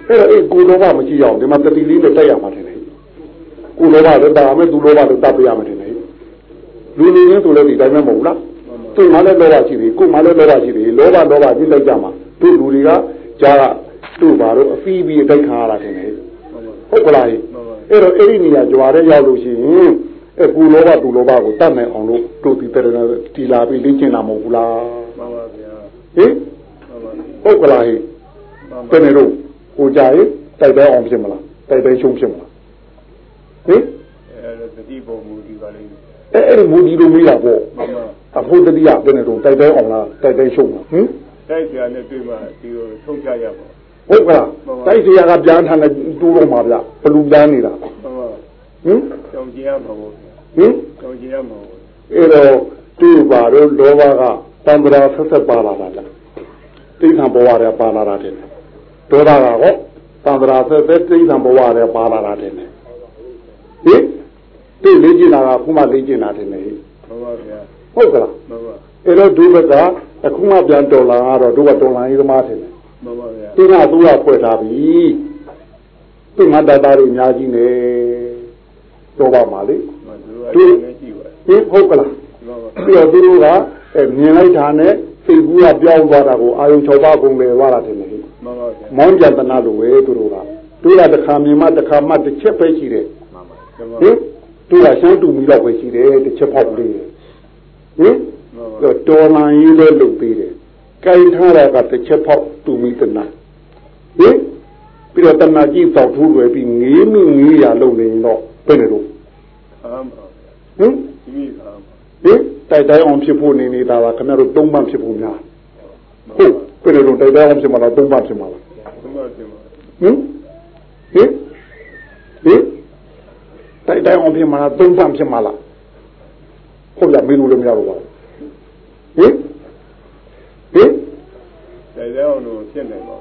အဲ့တော့အေးကိုယ်လောဘမရှိအောင်ဒီမှာတတိလေးနဲ့တက်ရမှာတယ်လေ ကိုယ်လောဘလည်းတာမယ်သူလောဘလည်းတတ်ပြရမှာတယ်လေလူလူချင်းဆိုလည်းဒီတိုင်းပဲမဟုတ်ဘူးလားသူ့မှာလည်းလောဘရှိတယ်ကိုယ်မှာလည်းလောဘရှိတယ်လောဘလောဘချင်းတက်ကြမှာသူ့လူတွေကကြားကသူ့ဘာလို့အဖီးပြီးတိုက်ခါရတာတယ်လေဟုတ်ကလားအဲ့တော့အဲ့ဒီနေရာကြွားတဲ့ရောက်လို့ရှိရင်အဲကိုလောဘသူလောဘကိုတတ်နိုင်အောင်လို့တို့ဒီတရဏတီလာပြီးလေ့ကျင့်တာမဟုတ်ဘူးလားမှန်ပါဗျာဟင်မှန်ပါဟုတ်ကလားဟင်မှန်ဘယ်နဲ့တော့ကိုကြရင်တိုက်တိုင်းအောင်ဖြစ်မလားတိုက်တိုင်းရှုံးဖြစ်မလား ဟင်အဲတတိပုံမူဒီပါလိမ့်မယ်အဲအဲ့ဒီမူကြီးလိုမေးတာပေါ့မှန်ပါအဖို့တတိယဘယ်နဲ့တော့တိုက်တိုင်းအောင်လားတိုက်တိုင်းရှုံးလားဟင်တိုက်ကြနဲ့တွေ့မှဒီကိုဆုံးဖြတ်ရပါဟုတ်ကလားတိုက်စရာကပြန်ထန်တဲ့တူးတော့မှာဗျဘလူပန်းနေတာမှန်ပါဟင်ကြောင်ကြည့်ရမှာပေါ့ဗျာဟင်ကြောင်ကြည့်ရမှာပေါ့အဲ့တော့သူ့ဘာလို့လောဘကတံ္ဍရာဆက်ဆက်ပါလာတာလားတိဋ္ဌံဘဝရပါလာတာတဲ့ဒေါသကတော့တံ္ဍရာဆက်ဆက်တိဋ္ဌံဘဝရပါလာတာတဲ့ ဟင်သူ့လေးကျင်တာကခုမှလေးကျင်တာတဲ့ဟင်မှန်ပါဗျာဟုတ်ကလားမှန်ပါအဲ့တော့ဒုဘကအခုမှပြန်တော်လာတော့ဒုကတော်လာရေးသမားတယ်မှန်ပါဗျာသူကသူကဖွဲ့ထားပြီသူငါတသားတွေအများကြီးနေတော့ပါမှာလေမှန်သူကလည်းကြည့်ပါဟင်ဟုတ်ကလားမှန်ပါပြီးတော့သူတို့ကအဲမြင်လိုက်တာနဲ့စိတ်ကူးကပြောင်းသွားတာကိုအာယုံ၆ပါးကုန်လေသွားတာတယ်လေမှန်ပါဗျာမောင်းကြတနာလိုပဲသူတို့ကသူကတစ်ခါမြင်မှတစ်ခါမှတစ်ချက်ပဲရှိတယ်မှန်ပါမှန်ပါ ဟင်သူကရှမ်းတူမီတော့ပဲရှိတယ်တစ်ချက်ဖောက်လေးဟင်မှန်ပါတော်လန်ရေးလည်းလုပ်ပေးတယ်။ကြိုင်ထားတာကတစ်ချက်ဖောက်တူမီတနာ။ဟင်ပြီးတော့တနာကြည့်တောက်ထိုးလွယ်ပြီးငေးမိငေးရလုပ်နေရင်တော့ဘယ်နဲ့တော့အာမဟင်ဒီမိအာမဟင်တိုက်တိုင်းအောင်ဖြစ်ဖို့နေနေတာကခင်ဗျားတို့သုံးပန်းဖြစ်ဖို့များဟုတ်ဘယ်နဲ့တော့တိုက်တိုင်းအောင်ဖြစ်မှာလားသုံးပန်းဖြစ်မှာလားဘုရားရှင်ပါဟင်ဟင်ဟင် တိုက်တိုင်းအောင်ဖြစ်မှာလားသုံးပန်းဖြစ်မှာလားဟုတ်လားမေးလို့လည်းမရတော့ပါဘူးဟင်ဟင်ဒါကြောင့်လို့ဖြစ်နေပါ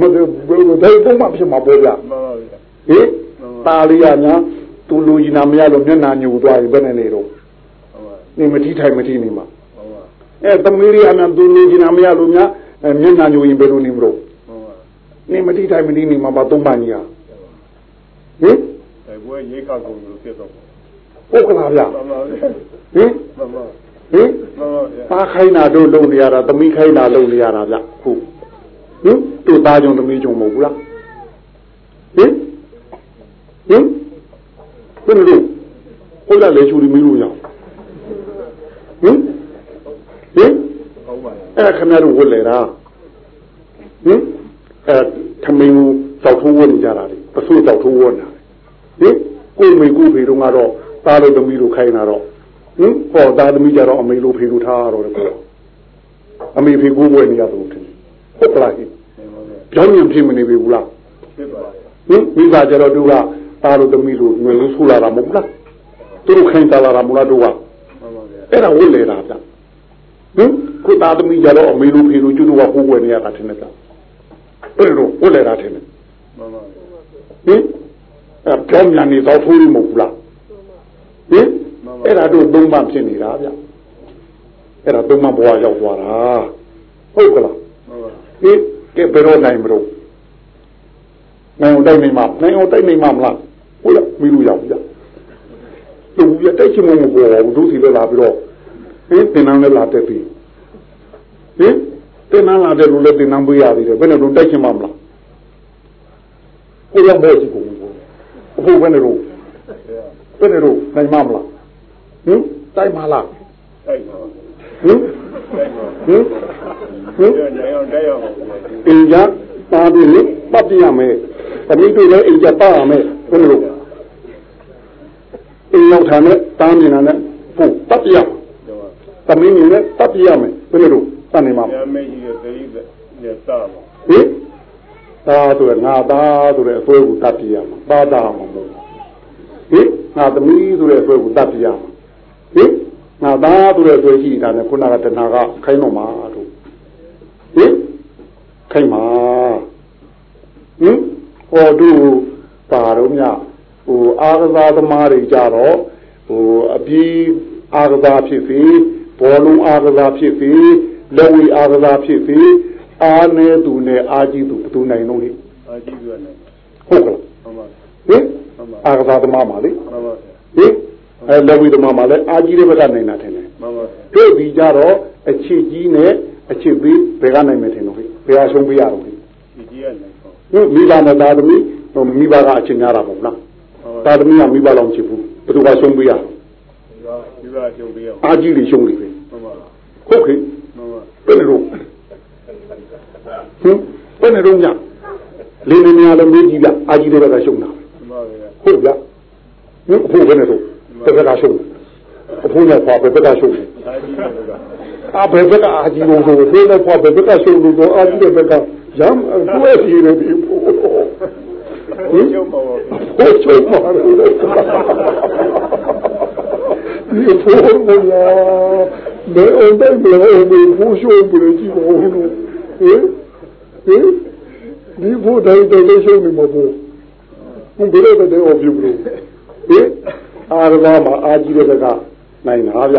မဒဘယ်လိုဒိုင်းတော့မှဖြစ်မှာပေါ့ဗျာမှန်ပါဗျာဟင်ตาလေးရညာသူလူကြီးနာမရလို့မျက်နာညူသွားပြီဘယ်နဲ့နေတော့မှန်ပါနေမထိထိုင်မထိနေမှာမှန်ပါအဲသမီးလေးအများသူလူကြီးနာမရလို့များအဲမျက်နာညူရင်ဘယ်လိုနေမလို့မှန်ပါနေမထိထိုင်မထိနေမှာပါသုံးပါကြီးဟာဟင် ဒါဘွယ်ရေးကောက်ကုန်လို့ဖြစ်တော့ဟုတ်ကလားဗျာမှန်ပါဗျာဟင်မှန်ပါဟင်မှန်ပါဗျာပါခိုင်းတာတို့လုံနေရတာသမီးခိုင်းတာလုံနေရတာဗျခုဟင်သူ့သားကြောင့်သမီးကြောင့်မဟုတ်ဘူးလားဟင်ဟင်ဘယ်လိုဟုတ်လားလေချူရီမီလို့ရအောင်ဟင်ဟင်ဟုတ်ပါအဲ့ခဏတို့ဝတ်လေတာဟင်အဲထမင်းကိုတောက်ထိုးဝတ်နေကြတာလေပစိုးတောက်ထိုးဝတ်နေတာ ဟင်ကိုမေကိုဖေတို့ကတော့သားတို့သမီးတို့ခိုင်းတာတော့ဟင်ဟောသားသမီးကြတော့အမေလိုဖေလိုထားရတော့တယ်ကောအမေဖေကိုဝယ်နေရတော့တယ်ဟုတ်ကလားဟင်မှန်ပါဗျာကြောင်းညံဖြစ်မနေပြီဘူးလားဖြစ်ပါဟင်မိဘကြတော့သူကသားတို့သမီးတို့ငွေလို့ဆူလာတာမဟုတ်ဘူးလားသူတို့ခိုင်းတာလာတာမလားတို့ကမှန်ပါဗျာအဲ့ဒါဝတ်လေတာဗျဟင်ကိုသားသမီးကြတော့အမေလိုဖေလိုကျွတ်တော့ကိုယ်ဝယ်နေရတာထင်တယ်ဗျအဲ့လိုဝတ်လေတာထင်တယ်မှန်ပါဗျာဟင်အဲ ပြောင်းမြန်နေတော့ဖိုးလို့မဟုတ်ဘူးလားဟင်အဲ့ဒါတို့သုံးပါဖြစ်နေတာဗျအဲ့ဒါသုံးပါဘဝရောက်သွားတာဟုတ်ကလားမှန်ပါဟင်ကဲဘယ်တော့နိုင်မလို့နိုင်အောင်တိုက်နိုင်မှာနိုင်အောင်တိုက်နိုင်မှာမလားဟုတ်လားမီးလို့ရောက်ဗျသူရတိုက်ချင်မမပေါ်ဘူးတို့စီလည်းလာပြီးတော့ဟင်တင်နန်းလည်းလာတက်ပြီဟင်တင်နန်းလာတဲ့လူလည်းတင်နန်းပေးရသေးတယ်ဘယ်နဲ့တို့တိုက်ချင်မှာမလားကိုရောက်မောကြည့်ကုန်ဘူး အခုဘယ်နဲ့တို့ဘယ်နဲ့တို့နိုင်မှာမလားဟင်တိုက်မှာလားတိုက်ပါဟဟင်ဟင်ဟင်ညအောင်တက်ရအောင်ဗျာအိမ်ကြပါပြီလေပတ်ပြရမယ်သမီးတို့လည်းအိမ်ကြပတ်ရမယ်ဘယ်လိုအိမ်ရောက်တာနဲ့တားမြင်တာနဲ့ဖို့ပတ်ပြရမယ်တော့သမီးမြင်နဲ့ပတ်ပြရမယ်ဘယ်လိုတန်နေမှာညမေကြီးရဲ့သတိနဲ့စပါဟင် သားဆိုရငါသားဆိုတဲ့အစွဲကိုတတ်ပြရမှာပါတာမှာမဟုတ်ဟင်ငါသမီးဆိုတဲ့အစွဲကိုတတ်ပြရမှာဟင်ငါသားဆိုတဲ့အစွဲရှိတာနဲ့ခုနကတဏှာကခိုင်းတော့မှာတို့ဟင်ခိုင်းမှာဟင်ဟောတို့ပါတော့မြဟိုအာကစားသမားတွေကြတော့ဟိုအပြီးအာကစားဖြစ်စေဘောလုံးအာကစားဖြစ်စေလက်ဝဲအာကစားဖြစ်စေ အားနေသူနဲ့အာကြီးသူဘယ်သူနိုင်လို့လဲအာကြည့်ပြနေဟုတ်ကလားဟုတ်ပါဟင်အာကစားသမားမှာလေမှန်ပါဟင်အဲလက်ဝဲသမားမှာလည်းအာကြီးတဲ့ဘက်ကနိုင်တာထင်တယ်မှန်ပါတို့ဒီကြတော့အချစ်ကြီးနဲ့အချစ်သေးဘယ်ကနိုင်မယ်ထင်လို့ဟဲ့ဘယ်ဟာရှုံးပေးရတော့ဟဲ့ဒီကြီးရနိုင်ပေါ့ဟင်မိဘနဲ့သားသမီးဟိုမိဘကအချင်းများတာပေါ့လားဟုတ်ပါသားသမီးကမိဘလောက်ချစ်ဘူးဘယ်သူကရှုံးပေးရဒီကကျုပ်ပြအောင်အာကြီးတွေရှုံးနေပဲမှန်ပါဟုတ်ကဲ့မှန်ပါဘယ်လို ဟင်ဘယ်လိုညလင်းနေနေရလည်းမေးကြည့်ပြအာကြီးတွေဘက်ကရှုံးတာမှန်ပါဗျာဟုတ်ဗျဟင်အဖိုးဘယ်နဲ့တော့တစ်ခါရှုံးအဖိုးနဲ့ဖွာဘယ်ဘက်ကရှုံးလဲအာကြည့်ရတာအာဘယ်ဘက်ကအာကြီးလို့ဆိုသေးလို့ဖွာဘယ်ဘက်ကရှုံးလို့တော့အာကြီးတဲ့ဘက်ကရမ်းဘွဲစီနေပြီဖိုးဟင်ကျုပ်ပါပါဟိုချိုးမှာလို့ဒီဖိုးမလားဘယ်အောင်တယ်ဘယ်အောင်ဘယ်ဖိုးရှိုးပြီးကြည့်ပါဦးလို့ ဟင်ဟင်ဒီဖိုးတိုင်းတိုင်းရှုံးနေမှာပေါ့ဘယ်လိုတဲ့အော်ပြုလို့ဟင်အာရမမှာအာကြီးတဲ့ဘက်ကနိုင်တာဗျ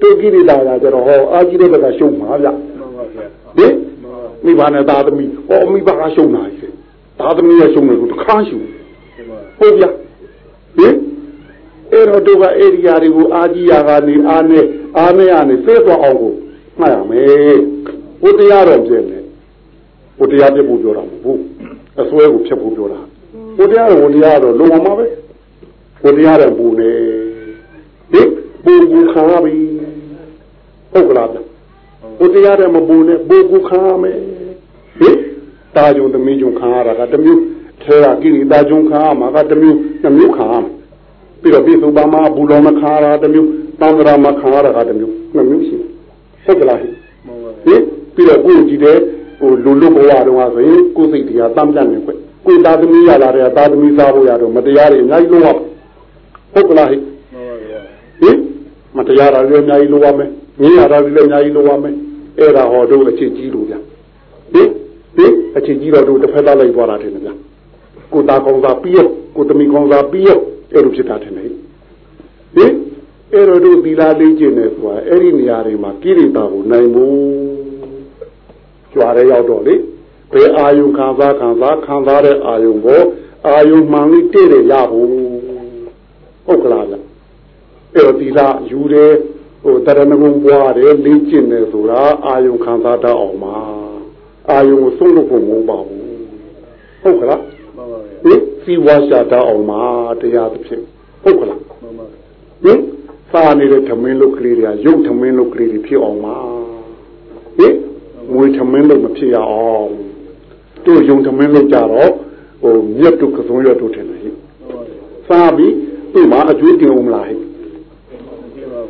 တုတ်ကိရိတာကကျတော့ဟောအာကြီးတဲ့ဘက်ကရှုံးမှာဗျမှန်ပါဗျာဟင်မိဘနဲ့သားသမီးဟောမိဘကရှုံးတာကြီးသားသမီးရဲ့ရှုံးတယ်ကိုတစ်ခါရှုံးဒီမှာဟုတ်ဗျာဟင်အဲ့တော့တို့ကဧရိယာတွေကိုအာကြီးယာကနေအာနဲ့အာနဲ့ကနေသိသွားအောင်ကိုမှတ်ရမယ် ဘုတရားတော်ပြည့်နေဘုတရားပြဖို့ပြောတာမဟုတ်ဘူးအစွဲကိုဖြတ်ဖို့ပြောတာဘုတရားတော်ဘုတရားတော်လုံအောင်ပါပဲဘုတရားတော်ပူနေဟင်ပူကူခါပြီဟုတ်ကလားဗျဘုတရားတော်မပူနဲ့ပူကူခါမယ်ဟင်တာကြုံသမီးကြုံခါရတာကတစ်မျိုးထဲကကိရိတာကြုံခါမှာကတစ်မျိုးနှစ်မျိုးခါမှာပြီးတော့ပြည့်စုံပါမှာဘူလောမခါရတာတစ်မျိုးတန္တရာမခါရတာကတစ်မျိုးနှစ်မျိုးရှိတယ်ဟုတ်ကလားဟင်မှန် ပါဟင်ပြီးတော့ကိုယ်ကြည့်တဲ့ဟိုလူလူဘဝတုန်းကဆိုရင်ကိုယ်စိတ်တရားတမ်းပြတ်နေခွကိုယ်သားသမီးရလာတဲ့သားသမီးစားဖို့ရတော့မတရားတွေအများကြီးလုံးဝဟုတ်ကလားဟင်မှန်ပါဗျာဟင်မတရားတာလည်းအများကြီးလုံးဝမယ်ငင်းရတာလည်းအများကြီးလုံးဝမယ်အဲ့ဒါဟောတို့အခြေကြီးလို့ဗျဟင်ဟင်အခြေကြီးတော့တို့တစ်ဖက်သားလိုက်သွားတာထင်တယ်ဗျကိုသားကောင်းစားပြီးရောကိုသမီးကောင်းစားပြီးရောအဲ့လိုဖြစ်တာထင်တယ်ဟင်အဲ့တော့တို့သီလာလေးကျင့်နေဆိုတာအဲ့ဒီနေရာတွေမှာကိရိတာကိုနိုင်ဖို့ ကြွားရဲရောက်တော့လေဘယ်အာယုခံစားခံစားခံစားတဲ့အာယုကိုအာယုမှန်လေးတည့်တယ်ရဖို့ဟုတ်ကလားဗျအဲ့တော့သီလာယူတယ်ဟိုတရဏဂုံပွားတယ်လေးကျင့်နေဆိုတာအာယုခံစားတတ်အောင်ပါအာယုကိုဆုံးလို့ဖို့မဟုတ်ပါဘူးဟုတ်ကလားမှန်ပါဗျာဟင်စီဝါရှာတတ်အောင်ပါတရားတစ်ဖြစ်ဟုတ်ကလားမှန်ပါဟင်စားနေတဲ့ထမင်းလုတ်ကလေးတွေကရုပ်ထမင်းလုတ်ကလေးတွေဖြစ်အောင်ပါဟင် မွေထမင်းလုတ်မဖြစ်ရအောင်တို့ယုံထမင်းလုတ်ကြတော့ဟိုမြတ်တို့ကစုံရတို့ထင်တယ်ဟင်မှန်ပါဗျာစားပြီးသူ့မှာအကျွေးတင်အောင်မလားဟင်ဒီမှာ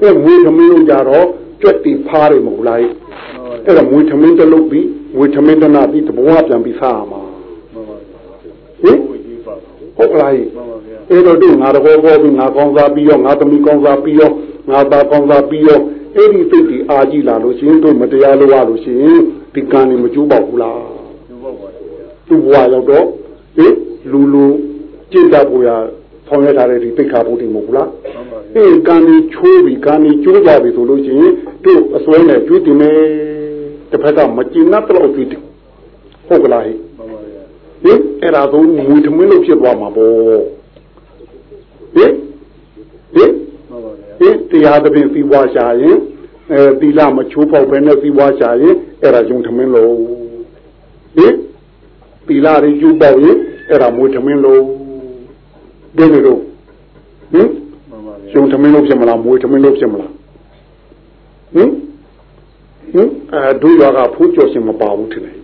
အဲမွေထမင်းလုတ်ကြတော့ကြွက်တီဖားတယ်မဟုတ်လားဟင်အဲ့ဒါမွေထမင်းတစ်လုတ်ပြီးမွေထမင်းတစ်နာပြီးတဘောပြန်ပြီးစားရမှာမှန်ပါဟင်ဟိုကြီးပါဟုတ်ကလားဟင်မှန်ပါဗျာအဲ့တော့တို့ငါတကောကောပြီးငါကောင်းစားပြီးရောငါသမီးကောင်းစားပြီးရောငါသားကောင်းစားပြီးရော အဲ့ဒီစိတ်ဒီအာကြီးလာလို့ရှိရင်တို့မတရားလို့ရလို့ရှိရင်ဒီကံနေမကျိုးပေါက်ဘူးလားဒီဘောပါဗျာသူ့ဘဝရောက်တော့ဟင်လူလူကြင်တတ်ဖို့ရဆောင်ရထားတဲ့ဒီပိတ်ခါဖို့တင်မဟုတ်ဘူးလားမှန်ပါဗျာအေးကံနေချိုးပြီးကံနေကျိုးကြပြီဆိုလို့ရှိရင်တို့အစွဲနဲ့ကျွေးတင်မယ်တစ်ဖက်ကမကျင်납တော့ကျွေးတယ်ဟုတ်ကလားဟိမှန်ပါဗျာဟင်အဲ့ဒါသုံးငွေထမင်းလို့ဖြစ်သွားမှာပေါ့ဟင်ဟင် မှန်ပါဗျာဟင်တရားသဖြင့်စီးပွားရှာရင်အဲသီလမချိုးပေါက်ပဲနဲ့စီးပွားရှာရင်အဲ့ဒါယုံထမင်းလို့ဟင်သီလတွေကျူးပေါက်ရင်အဲ့ဒါမွေထမင်းလို့ဒီလိုတော့ဟင်မှန်ပါဗျာယုံထမင်းလို့ဖြစ်မလားမွေထမင်းလို့ဖြစ်မလားဟင်အဲဒုရွာကဖိုးကျော်ရှင်မပါဘူးထင်တယ်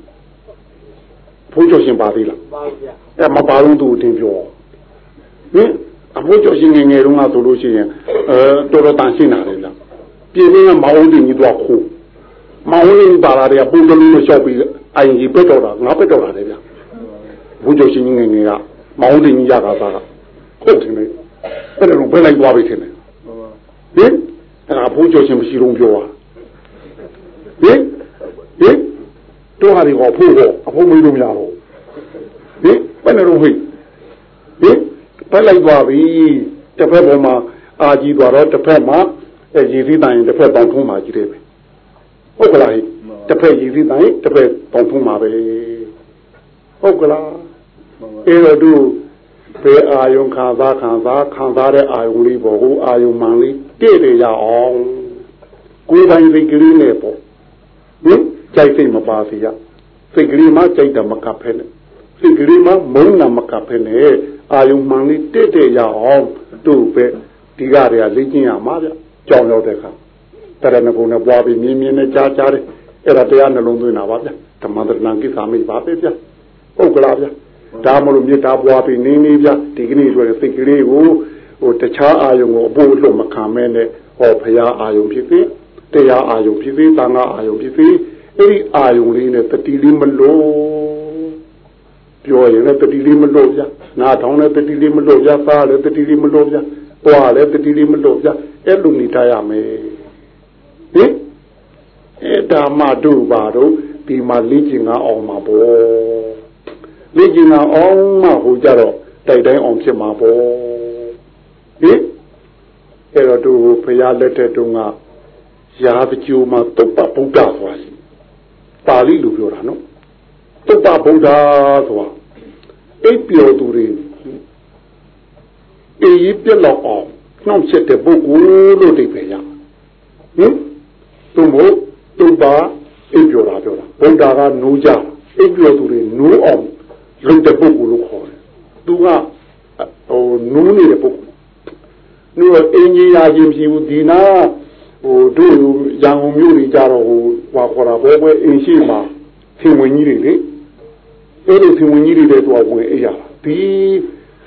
ဖိုးကျော်ရှင်ပါသေးလားပါဗျာအဲမပါဘူးသူအတင်ပြောဟင် အဖိုးကျော်ရှင်ငယ်ငယ်တုန်းကဆိုလို့ရှိရင်အဲတော်တော်တန်ရှင်းတာလေလားပြည်ရင်းကမောင်ဦးတင်ကြီးတော့ခိုးမောင်ဦးတင်ပါလာတဲ့ပုံတလူနဲ့လျှောက်ပြီးအိုင်ကြီးပက်တော်တာငါပက်တော်တာလေဗျဖိုးကျော်ရှင်ငယ်ငယ်ကမောင်ဦးတင်ကြီးရတာသားကဟုတ်တယ်လေအဲ့ဒါတော့ဘယ်လိုက်သွားပြီထင်တယ်ဟုတ်ပါဟင်အဲ့ဒါဖိုးကျော်ရှင်မရှိတော့ပြောတာဟင်ဟင်တို့ဟာဒီကောဖိုးကောအဖိုးမေးလို့မရတော့ဟင်ဘယ်နဲ့တော့ဟိဟင် ဘယ်လိုက်သွားပြီတစ်ဖက်ပေါ်မှာအာကြီးသွားတော့တစ်ဖက်မှာအဲရည်စည်းတိုင်းတစ်ဖက်ပေါင်းထုံးမှာကြီးတယ်ပဲဟုတ်ကလားဟိတစ်ဖက်ရည်စည်းတိုင်းတစ်ဖက်ပေါင်းထုံးမှာပဲဟုတ်ကလားဟုတ်ပါအဲ့တော့သူဘယ်အာယုံခံစားခံစားခံစားတဲ့အာယုံလေးပေါ့ဟိုအာယုံမှန်လေးတည့်တယ်ရအောင်ကိုယ်တိုင်စိတ်ကလေးနဲ့ပေါ့ဟင်ကြိုက်စိတ်မပါစီရစိတ်ကလေးမှကြိုက်တယ်မကပ်ဖဲနဲ့စိတ်ကလေးမှမုန်းတာမကပ်ဖဲနဲ့ အာယုံမှန်လေးတည့်တယ်ရအောင်သူ့ပဲဒီကတွေကလေ့ကျင့်ရမှာဗျကြောင်ရောက်တဲ့ခါတရဏဂုံနဲ့ပွားပြီးမြင်းမြင်းနဲ့ကြားကြားတယ်အဲ့ဒါတရားနှလုံးသွင်းတာပါဗျဓမ္မသရဏကိစ္စမိပါပဲဗျဟုတ်ကလားဗျဒါမလို့မေတ္တာပွားပြီးနေနေပြဒီကနေ့ဆိုရင်စိတ်ကလေးကိုဟိုတခြားအာယုံကိုအဖို့လို့မခံမဲနဲ့ဟောဖရာအာယုံဖြစ်ဖြစ်တရားအာယုံဖြစ်ဖြစ်သံဃာအာယုံဖြစ်ဖြစ်အဲ့ဒီအာယုံလေးနဲ့တတိလေးမလို့ ပြောရင်လည်းတတိလေးမလို့ဗျနားထောင်လည်းတတိလေးမလို့ဗျစားလည်းတတိလေးမလို့ဗျပွားလည်းတတိလေးမလို့ဗျအဲ့လိုနေထားရမယ်ဟင်အဲ့ဒါမှတို့ပါတော့ဒီမှာလေ့ကျင့်ငါအောင်မှာပေါ့လေ့ကျင့်တာအောင်မှဟိုကြတော့တိုက်တိုင်းအောင်ဖြစ်မှာပေါ့ဟင်အဲ့တော့သူဘုရားလက်ထက်တုန်းကရာဇကြိုမှာတုတ်ပဗုဒ္ဓဆိုတာရှိပါဠိလိုပြောတာနော် တုတ်ပဗုဒ္ဓဆိုတာအိပ်ပျော်သူတွေအေးပြက်လောက်အောင်နှောင့်ချက်တဲ့ပုဂ္ဂိုလ်လို့အိပ်ပဲရဟင်သူမို့တုတ်ပအိပ်ပျော်တာပြောတာဗုဒ္ဓကနိုးကြအိပ်ပျော်သူတွေနိုးအောင်လုံတဲ့ပုဂ္ဂိုလ်လို့ခေါ်တယ်။သူကဟိုနူးနေတဲ့ပုဂ္ဂိုလ်။နူးအင်ဂျင်ယာချင်းဖြစ်ဘူးဒီနာဟိုတို့ရန်ကုန်မြို့ကြီးကြတော့ဟိုဟွာခေါ်တာဘဲဘဲအင်ရှိမှာသင်ဝင်ကြီးတွေလေ။ အဲ့ဒီသင်ဝင်ကြီးတွေတဲ့တော့ဝင်အေးရတာ။ဒီ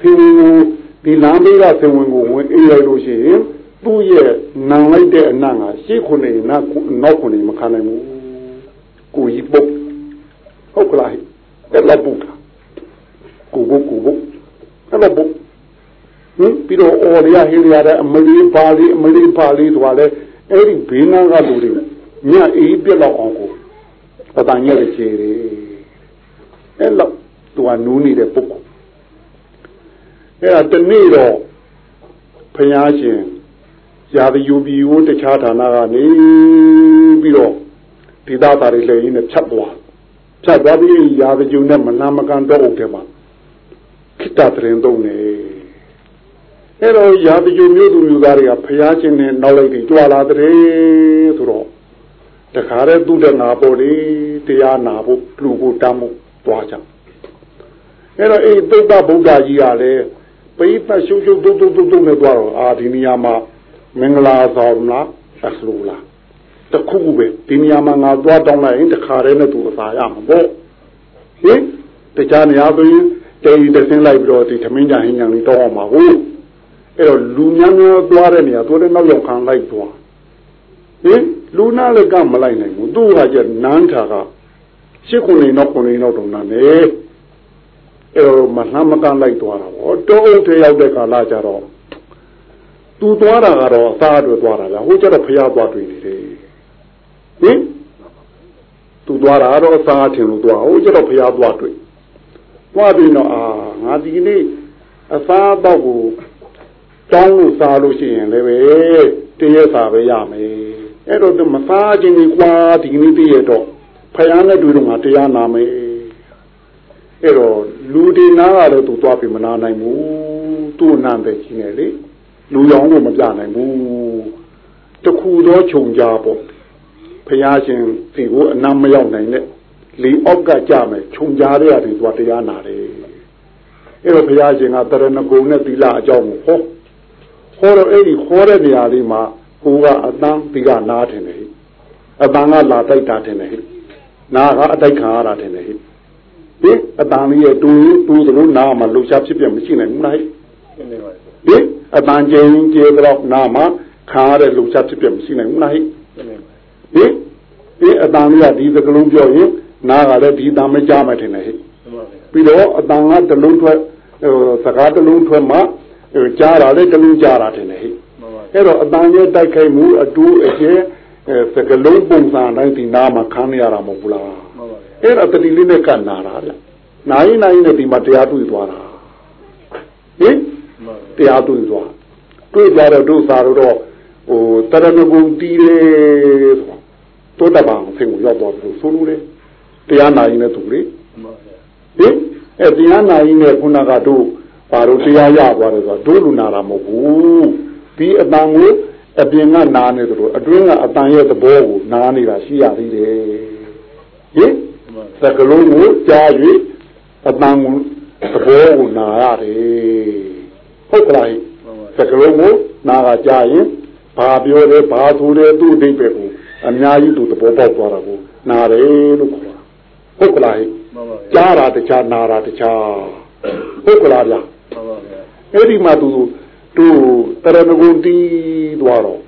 သင်ဝင်ဒီလမ်းလေးကသင်ဝင်ကိုဝင်အေးရလို့ရှိရင်သူ့ရဲ့နံလိုက်တဲ့အနံ့ကရှေ့ခုနေနောက်နောက်ခုနေမခံနိုင်ဘူး။ကိုကြီးပုတ်ဟုတ်ကလား။အဲ့လောက်ပုတ်တာကိုဘုကိုဘုအဲ့လိုဘုဟင်ပြီးတော့အော်ရဟင်းရတဲ့အမလီပါလီအမလီပါလီဆိုတာလေအဲ့ဒီဘေးနားကလူတွေညအေးပြက်တော့အောင်ကိုပတန်ညက်ချေတယ် အဲ့လောက်သူကနူးနေတဲ့ပုဂ္ဂိုလ်အဲ့ဒါတနေ့တော့ဖယားရှင်ရာသယူပြီးဝတခြားဌာနကနေပြီးတော့ဒီသားသားတွေလည်းရင်းနဲ့ဖြတ်သွားဖြတ်သွားပြီးရာသယူနဲ့မနာမကန်တော့အောင်တယ်မှာခိတ္တတရင်သုံးနေအဲ့တော့ရာဇဂိုမျိုးသူမျိုးသားတွေကဖျားခြင်းနဲ့နောက်လိုက်ပြီးကြွာလာတဲ့ဆိုတော့တခါတည်းသူ့တဲ့နာပေါ်လေတရားနာဖို့လူဖို့တမ်းဖို့ တွားကြအဲ့တော့အဲ့သုတ္တဗုဒ္ဓကြီးကလည်းပိဋကရှုပ်ရှုပ်တုတ်တုတ်တုတ်တုတ်နဲ့တွားတော့အာဒီနေရာမှာမင်္ဂလာဆောင်လားအစလိုလားတခုခုပဲဒီနေရာမှာငါတွားတောင်းလိုက်ရင်တခါတည်းနဲ့သူအသာရမှာပေါ့ဟင်တခြားနေရာဆိုရင်တေးတဆင်းလိုက်ပြီးတော့ဒီသမင်းကြဟင်းကြံလေးတောင်းအောင်ပါဟုတ်အဲ့တော့လူများများသွားတဲ့နေရာသွားတဲ့နောက်ရောက်ခံလိုက်သွားဟင်လူနာလည်းကမလိုက်နိုင်ဘူးသူ့ဟာကျနန်းထာက ရှစ်ခုနေနောက်ခုနေနောက်တော့နာနေအဲ့တော့မလှမ်းမကန့်လိုက်သွားတာဗောတောအုပ်ထဲရောက်တဲ့ကာလကျတော့သူသွားတာကတော့အသားတွေသွားတာလားဟိုကျတော့ဖျားသွားတွေ့နေတယ်ဟင်သူသွားတာကတော့အသားထင်လို့သွားဟိုကျတော့ဖျားသွားတွေ့သွားပြီးတော့အာငါဒီနေ့အစားတော့ကိုတောင်းလို့စားလို့ရှိရင်လည်းပဲတည့်ရစာပဲရမယ်အဲ့တော့သူမစားခြင်းဒီကွာဒီနေ့တည့်ရတော့ ဖယားနဲ့တွေ့တော့ငါတရားနာမယ်အဲ့တော့လူဒီနာကလည်းသူသွားပြီးမနာနိုင်ဘူးသူ့နန်းတဲ့ကြီးနေလေလူရောင်ကိုမပြနိုင်ဘူးတခုသောခြုံကြပေါ့ဖယားရှင်ဒီကိုအနမ်းမရောက်နိုင်တဲ့လေအောက်ကကြမယ်ခြုံကြားတဲ့ရတယ်သူကတရားနာတယ်အဲ့တော့ဘုရားရှင်ကတရဏဂုံနဲ့သီလအကြောင်းကိုဟောဟောတော့အဲ့ဒီဟောတဲ့နေရာလေးမှာကိုကအတန်းဒီကနားထင်တယ်အတန်ကလာတိုက်တာတင်တယ်ဟိ နာကအတိုက်ခံရတာတင်တယ်ဟိဟိအတန်လေးရဲ့တူတူသလိုနာမှာလှူရှားဖြစ်ပြမရှိနိုင်ဘူးလားဟိရှင်းနေပါဟပြီိအတန်ကျင်းကျဲတော့နာမှာခံရတဲ့လှူရှားဖြစ်ပြမရှိနိုင်ဘူးလားဟိရှင်းနေပါဟိဒီအတန်လေးကဒီသကလုံးပြောရင်နာကလည်းဒီတန်မကြမယ်ထင်တယ်ဟိရှင်းပါပြီပြီးတော့အတန်ကတစ်လုံးထွက်ဟိုစကားတစ်လုံးထွက်မှဟိုကြားတာလည်းတစ်လုံးကြားတာထင်တယ်ဟိမှန်ပါပြီအဲ့တော့အတန်ရဲ့တိုက်ခိုက်မှုအတူအကျဲ အဲစကလုံးပုံစံတိုင်းဒီနာမှာခံရတာမဟုတ်ဘူးလားမှန်ပါပြီအဲ့ဒါတတိလေးနဲ့ကနာတာဗျနာရင်နာရင်နဲ့ဒီမှာတရားတွေ့သွားတာဟင်မှန်ပါပြီတရားတွေ့သွားတွေ့ကြတော့ဒုစာတော့ဟိုတရဏဂုံတီးတယ်ဆိုတော့တတပံဆင်ကိုရောက်သွားပြီလို့ဆိုလို့လေတရားနာရင်နဲ့သူလေမှန်ပါဗျာဟင်အဲ့တရားနာရင်နဲ့ခုနကတို့ဘာလို့တရားရသွားတယ်ဆိုတော့တို့လူနာတာမဟုတ်ဘူးဒီအတန်ကို အပြင်ကနာနေသလိုအတွင်းကအတန်ရဲ့သဘောကိုနာနေတာရှိရသေးတယ်ဟင်မှန်ပါဗျာသကလုံးကိုကြား၍အတန်ကိုသဘောကိုနာရတယ်ဟုတ်ကလားဟိမှန်ပါသကလုံးကိုနာကကြားရင်ဘာပြောလဲဘာဆိုလဲသူ့အဓိပ္ပာယ်ကိုအများကြီးသူသဘောပေါက်သွားတာကိုနာတယ်လို့ခေါ်တာဟုတ်ကလားဟိမှန်ပါဗျာကြားတာတခြားနာတာတခြားဟုတ်ကလားဗျာမှန်ပါဗျာအဲ့ဒီမှာသူ သူတရဏဂုံတီးသွားတော့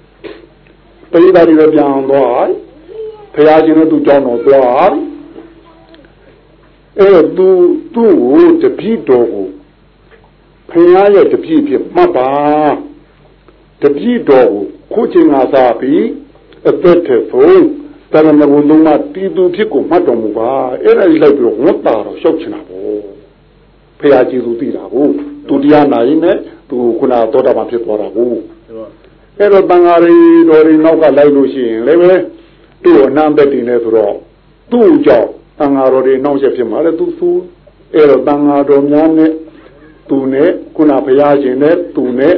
ပရိသတ်တွေပြန်သွားဖရာရှင်တို့သူကြောင်းတော်သွားအဲ့သူသူ့ကိုတပြည့်တော်ကိုဖရာရဲ့တပြည့်ဖြစ်မှတ်ပါတပြည့်တော်ကိုခုချိန်ကစားပြီးအသက်ထဖို့တရဏဂုံလုံးမတီးသူဖြစ်ကိုမှတ်တော်မူပါအဲ့ဒါကြီးလိုက်ပြီးတော့ဝတ်တာတော့ရှောက်ချင်တာပေါ့ဖရာကျေးဇူးတည်တာကိုသူတရားနာရင်လည်း သူခုနသောတာပန်ဖြစ်သွားတာကိုမှန်ပါအဲ့တော့တန်ဃာရီတော်ရီနောက်ကလိုက်လို့ရှိရင်လည်းပဲသူ့အနန္တတည်နေဆိုတော့သူ့ကြောင့်တန်ဃာတော်တွေနောက်ဆက်ဖြစ်မှာလေသူသူအဲ့တော့တန်ဃာတော်များနဲ့သူနဲ့ခုနဘုရားရှင်နဲ့သူနဲ့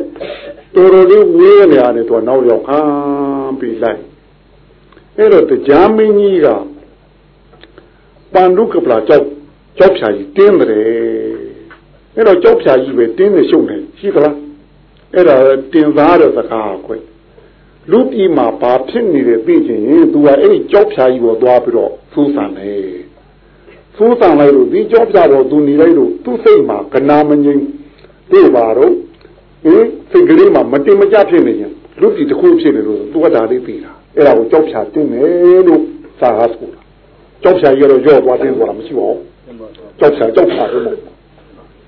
တော်တော်လေးဝေးနေရတယ်သူကနောက်ရောက်ခံပြီးလိုက်အဲ့တော့တရားမင်းကြီးကပန္ဒုကပလာကြောက်ကြောက်ဖြာကြီးတင်းတယ် အဲ့တော့ကြောက်ဖြာကြီးပဲတင်းနေရှုံနေရှိသလား အဲ့ဒါတင်စားတဲ့စကားခွဲလူပြည်မှာဘာဖြစ်နေတယ်သိချင်ရင် तू ကအဲ့ဒီကြောက်ဖြာကြီးပေါ်သွားပြီးတော့စူးစမ်းတယ်စူးစမ်းလိုက်လို့ဒီကြောက်ဖြာပေါ် तू နေလိုက်လို့သူ့စိတ်မှာကနာမငြိမ်တွေ့ပါတော့ဟင်စိတ်ကလေးမှာမတင်မကြဖြစ်နေရင်လူပြည်တစ်ခုဖြစ်နေလို့ तू ကဒါလေးသိတာအဲ့ဒါကိုကြောက်ဖြာတင်းတယ်လို့စာဟာဆိုတာကြောက်ဖြာကြီးကတော့ရော့သွားတင်းသွားတာမရှိပါဘူး မှန်ပါဗျာ ကြောက်ဖြာကြောက်ဖြာလို့မဟုတ်ဘူး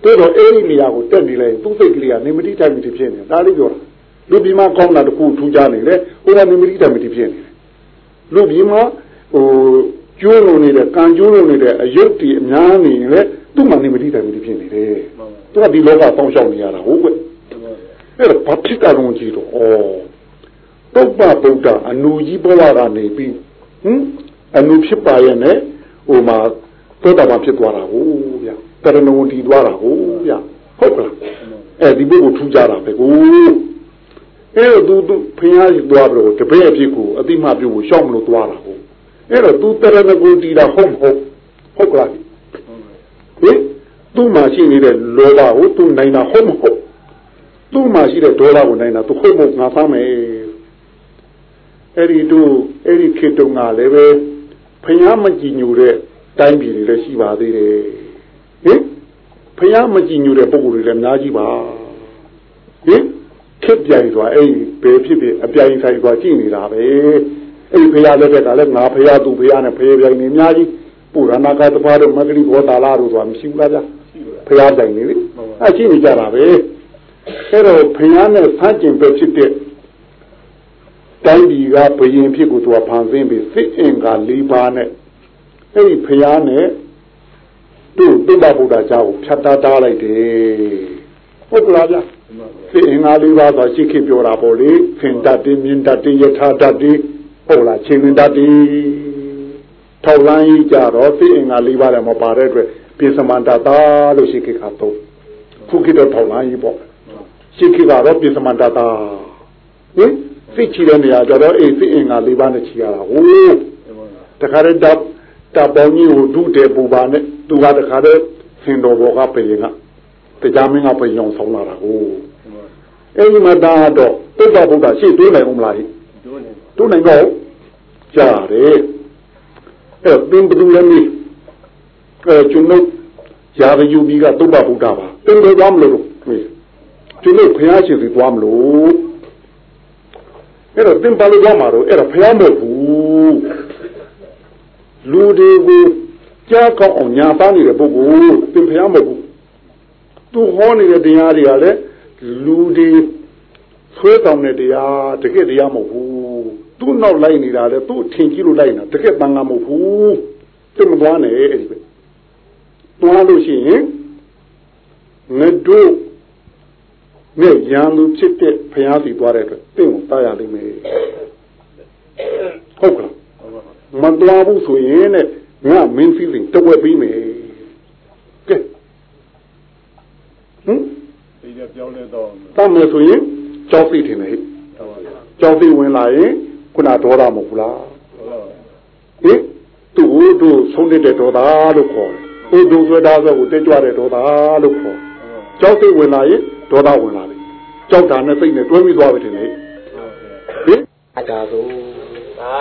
တော်တော့အဲ့ဒီနေရာကိုတက်နေလိုက်သူ့စိတ်ကလေးကနေမတိတိုင်းမတိဖြစ်နေဒါလေးပြောတာလူပြည်မှာကောင်းတာတစ်ခုထူးခြားနေတယ်ဟိုကနေမတိတိုင်းမတိဖြစ်နေတယ်လူပြည်မှာဟိုကျိုးလုံနေတဲ့ကံကျိုးလုံနေတဲ့အယုတ်တီအများနေရင်လေသူ့မှာနေမတိတိုင်းမတိဖြစ်နေတယ်မှန်ပါသူကဒီလောကပေါင်းရှောက်နေရတာဟုတ်ကွမှန်ပါဗျာအဲ့ဒါဘာဖြစ်တာလုံးကြည့်တော့ဩတုပ္ပဗုဒ္ဓအနုကြီးဘဝကနေပြီးဟင်အနုဖြစ်ပါရဲ့နဲ့ဟိုမှာသောတာပန်ဖြစ်သွားတာဟုတ်ဗျာ တရဏဝတီသွားတာဟုတ်ဗျာဟုတ်ကလားအဲဒီဘုကိုထူးကြတာပဲကိုအဲ့တော့သူသူဖျားကြီးသွားပြီးတော့တပည့်အဖြစ်ကိုအတိမပြုတ်ကိုရှောက်မလို့သွားတာဟုတ်အဲ့တော့သူတရဏဂုတီတာဟုတ်မဟုတ်ဟုတ်ကလားဟင်သူ့မှာရှိနေတဲ့လောဘကိုသူနိုင်တာဟုတ်မဟုတ်သူ့မှာရှိတဲ့ဒေါသကိုနိုင်တာသူဟုတ်မဟုတ်ငါသားမယ်အဲ့ဒီတို့အဲ့ဒီခေတ္တကလည်းပဲဖျားမကြည်ညိုတဲ့တိုင်းပြည်တွေလည်းရှိပါသေးတယ် ဟင်ဖျားမကြည်ညိုတဲ့ပုဂ္ဂိုလ်တွေလည်းအများကြီးပါဟင်ခက်ပြိုင်ဆိုတာအဲ့ဒီဘယ်ဖြစ်ဖြစ်အပြိုင်ဆိုင်ဆိုတာကြည့်နေတာပဲအဲ့ဒီဖျားလက်ထက်ကလည်းငါဖျားသူဖျားနဲ့ဖျားပြိုင်နေအများကြီးပုရဏကသဘာတို့မဂ္ဂလိဘောတာလာတို့ဆိုတာမရှိဘူးလားဗျာရှိပါဖျားတိုင်နေလေအဲ့ရှိနေကြတာပဲအဲ့တော့ဖျားနဲ့ဆန့်ကျင်ပဲဖြစ်တဲ့တိုင်းပြည်ကဘယင်ဖြစ်ကိုသူကဖန်ဆင်းပြီးစစ်အင်္ဂါ၄ပါးနဲ့အဲ့ဒီဖျားနဲ့ သူ့တိဗ္ဗဗုဒ္ဓကျောင်းကိုဖြတ်တားတားလိုက်တယ်ဟုတ်ကလားဗျာမှန်ပါဗျာစစ်အင်္ဂါ၄ပါးဆိုရှိခေပြောတာပေါ့လေဖင်တတ်တင်းမြင်တတ်တင်းယထာတတ်တင်းဟုတ်လားချင်းတတ်တင်းထောက်လန်းကြီးကြတော့စစ်အင်္ဂါ၄ပါးလည်းမပါတဲ့အတွက်ပြေစမန္တတာလို့ရှိခေကတော့ခုခေတ်တော့ထောက်လန်းကြီးပေါ့ရှိခေကတော့ပြေစမန္တတာဟင်စစ်ချီတဲ့နေရာကြတော့အေးစစ်အင်္ဂါ၄ပါးနဲ့ချီရတာဟိုးမှန်ပါဗျာတခါတည်းတပ်တပ်ပေါင်းကြီးကိုဒုတဲ့ပူပါနဲ့ သူကတခါတည်းဆင်တော်ဘောကပြင်ကတရားမင်းကပြင်အောင်ဆောင်လာတာဟိုးမှန်ပါအဲဒီမှာဒါတော့တုတ်တော်ဘုရားရှေ့တွေးနိုင်ဦးမလားဟိဒုနေပါတွေးနိုင်တော့ကြားတယ်အဲ့တော့သင်ဘယ်သူလဲမေးအဲကျွန်တော်ရာဇယူပြီးကသုဘဗုဒ္ဓပါသင်ဘယ်သွားမလို့မေးကျွန်တော်ဖះရှင်စီသွားမလို့အဲ့တော့သင်ပါလို့သွားမှာတော့အဲ့ဒါဖះမဟုတ်ဘူးလူတွေကို ကြားကောင်းအောင်ညာသားနေတဲ့ပုဂ္ဂိုလ်သင်ဖះမဟုတ်ဘူးသူဟောနေတဲ့တရားတွေကလည်းလူတွေဆွဲတောင်းတဲ့တရားတကယ်တရားမဟုတ်ဘူးသူ့နောက်လိုက်နေတာလေသူ့ထင်ကြည့်လို့လိုက်နေတာတကယ်တန်ခါမဟုတ်ဘူးသူမသွားနဲ့အဲ့ဒီပဲသွားလို့ရှိရင်ငါတို့နဲ့ရန်သူဖြစ်တဲ့ဘုရားစီသွားတဲ့အတွက်တင့်ကိုတားရလိမ့်မယ်ဟုတ်ကလားမသွားဘူးဆိုရင်တဲ့ ငါမင်းစီစဉ်တဝက်ပြီးမယ်ကဲဟမ်ဒီကပြောင်းလဲတော့တတ်မယ်ဆိုရင်ကြောက်သိထင်တယ်ဟဲ့ဟုတ်ပါဘူးကြောက်သိဝင်လာရင်ခုနဒေါသမဟုတ်ဘူးလားဟုတ်ပါဘူးဟင်သူ့ဟိုတို့ဆုံးနေတဲ့ဒေါသလို့ခေါ်တယ်ဟိုတို့ဆွဲသားဆိုကိုတက်ကြွတဲ့ဒေါသလို့ခေါ်ကြောက်သိဝင်လာရင်ဒေါသဝင်လာတယ်ကြောက်တာနဲ့စိတ်နဲ့တွဲပြီးသွားပြီထင်တယ်ဟင်အတားဆိုသာ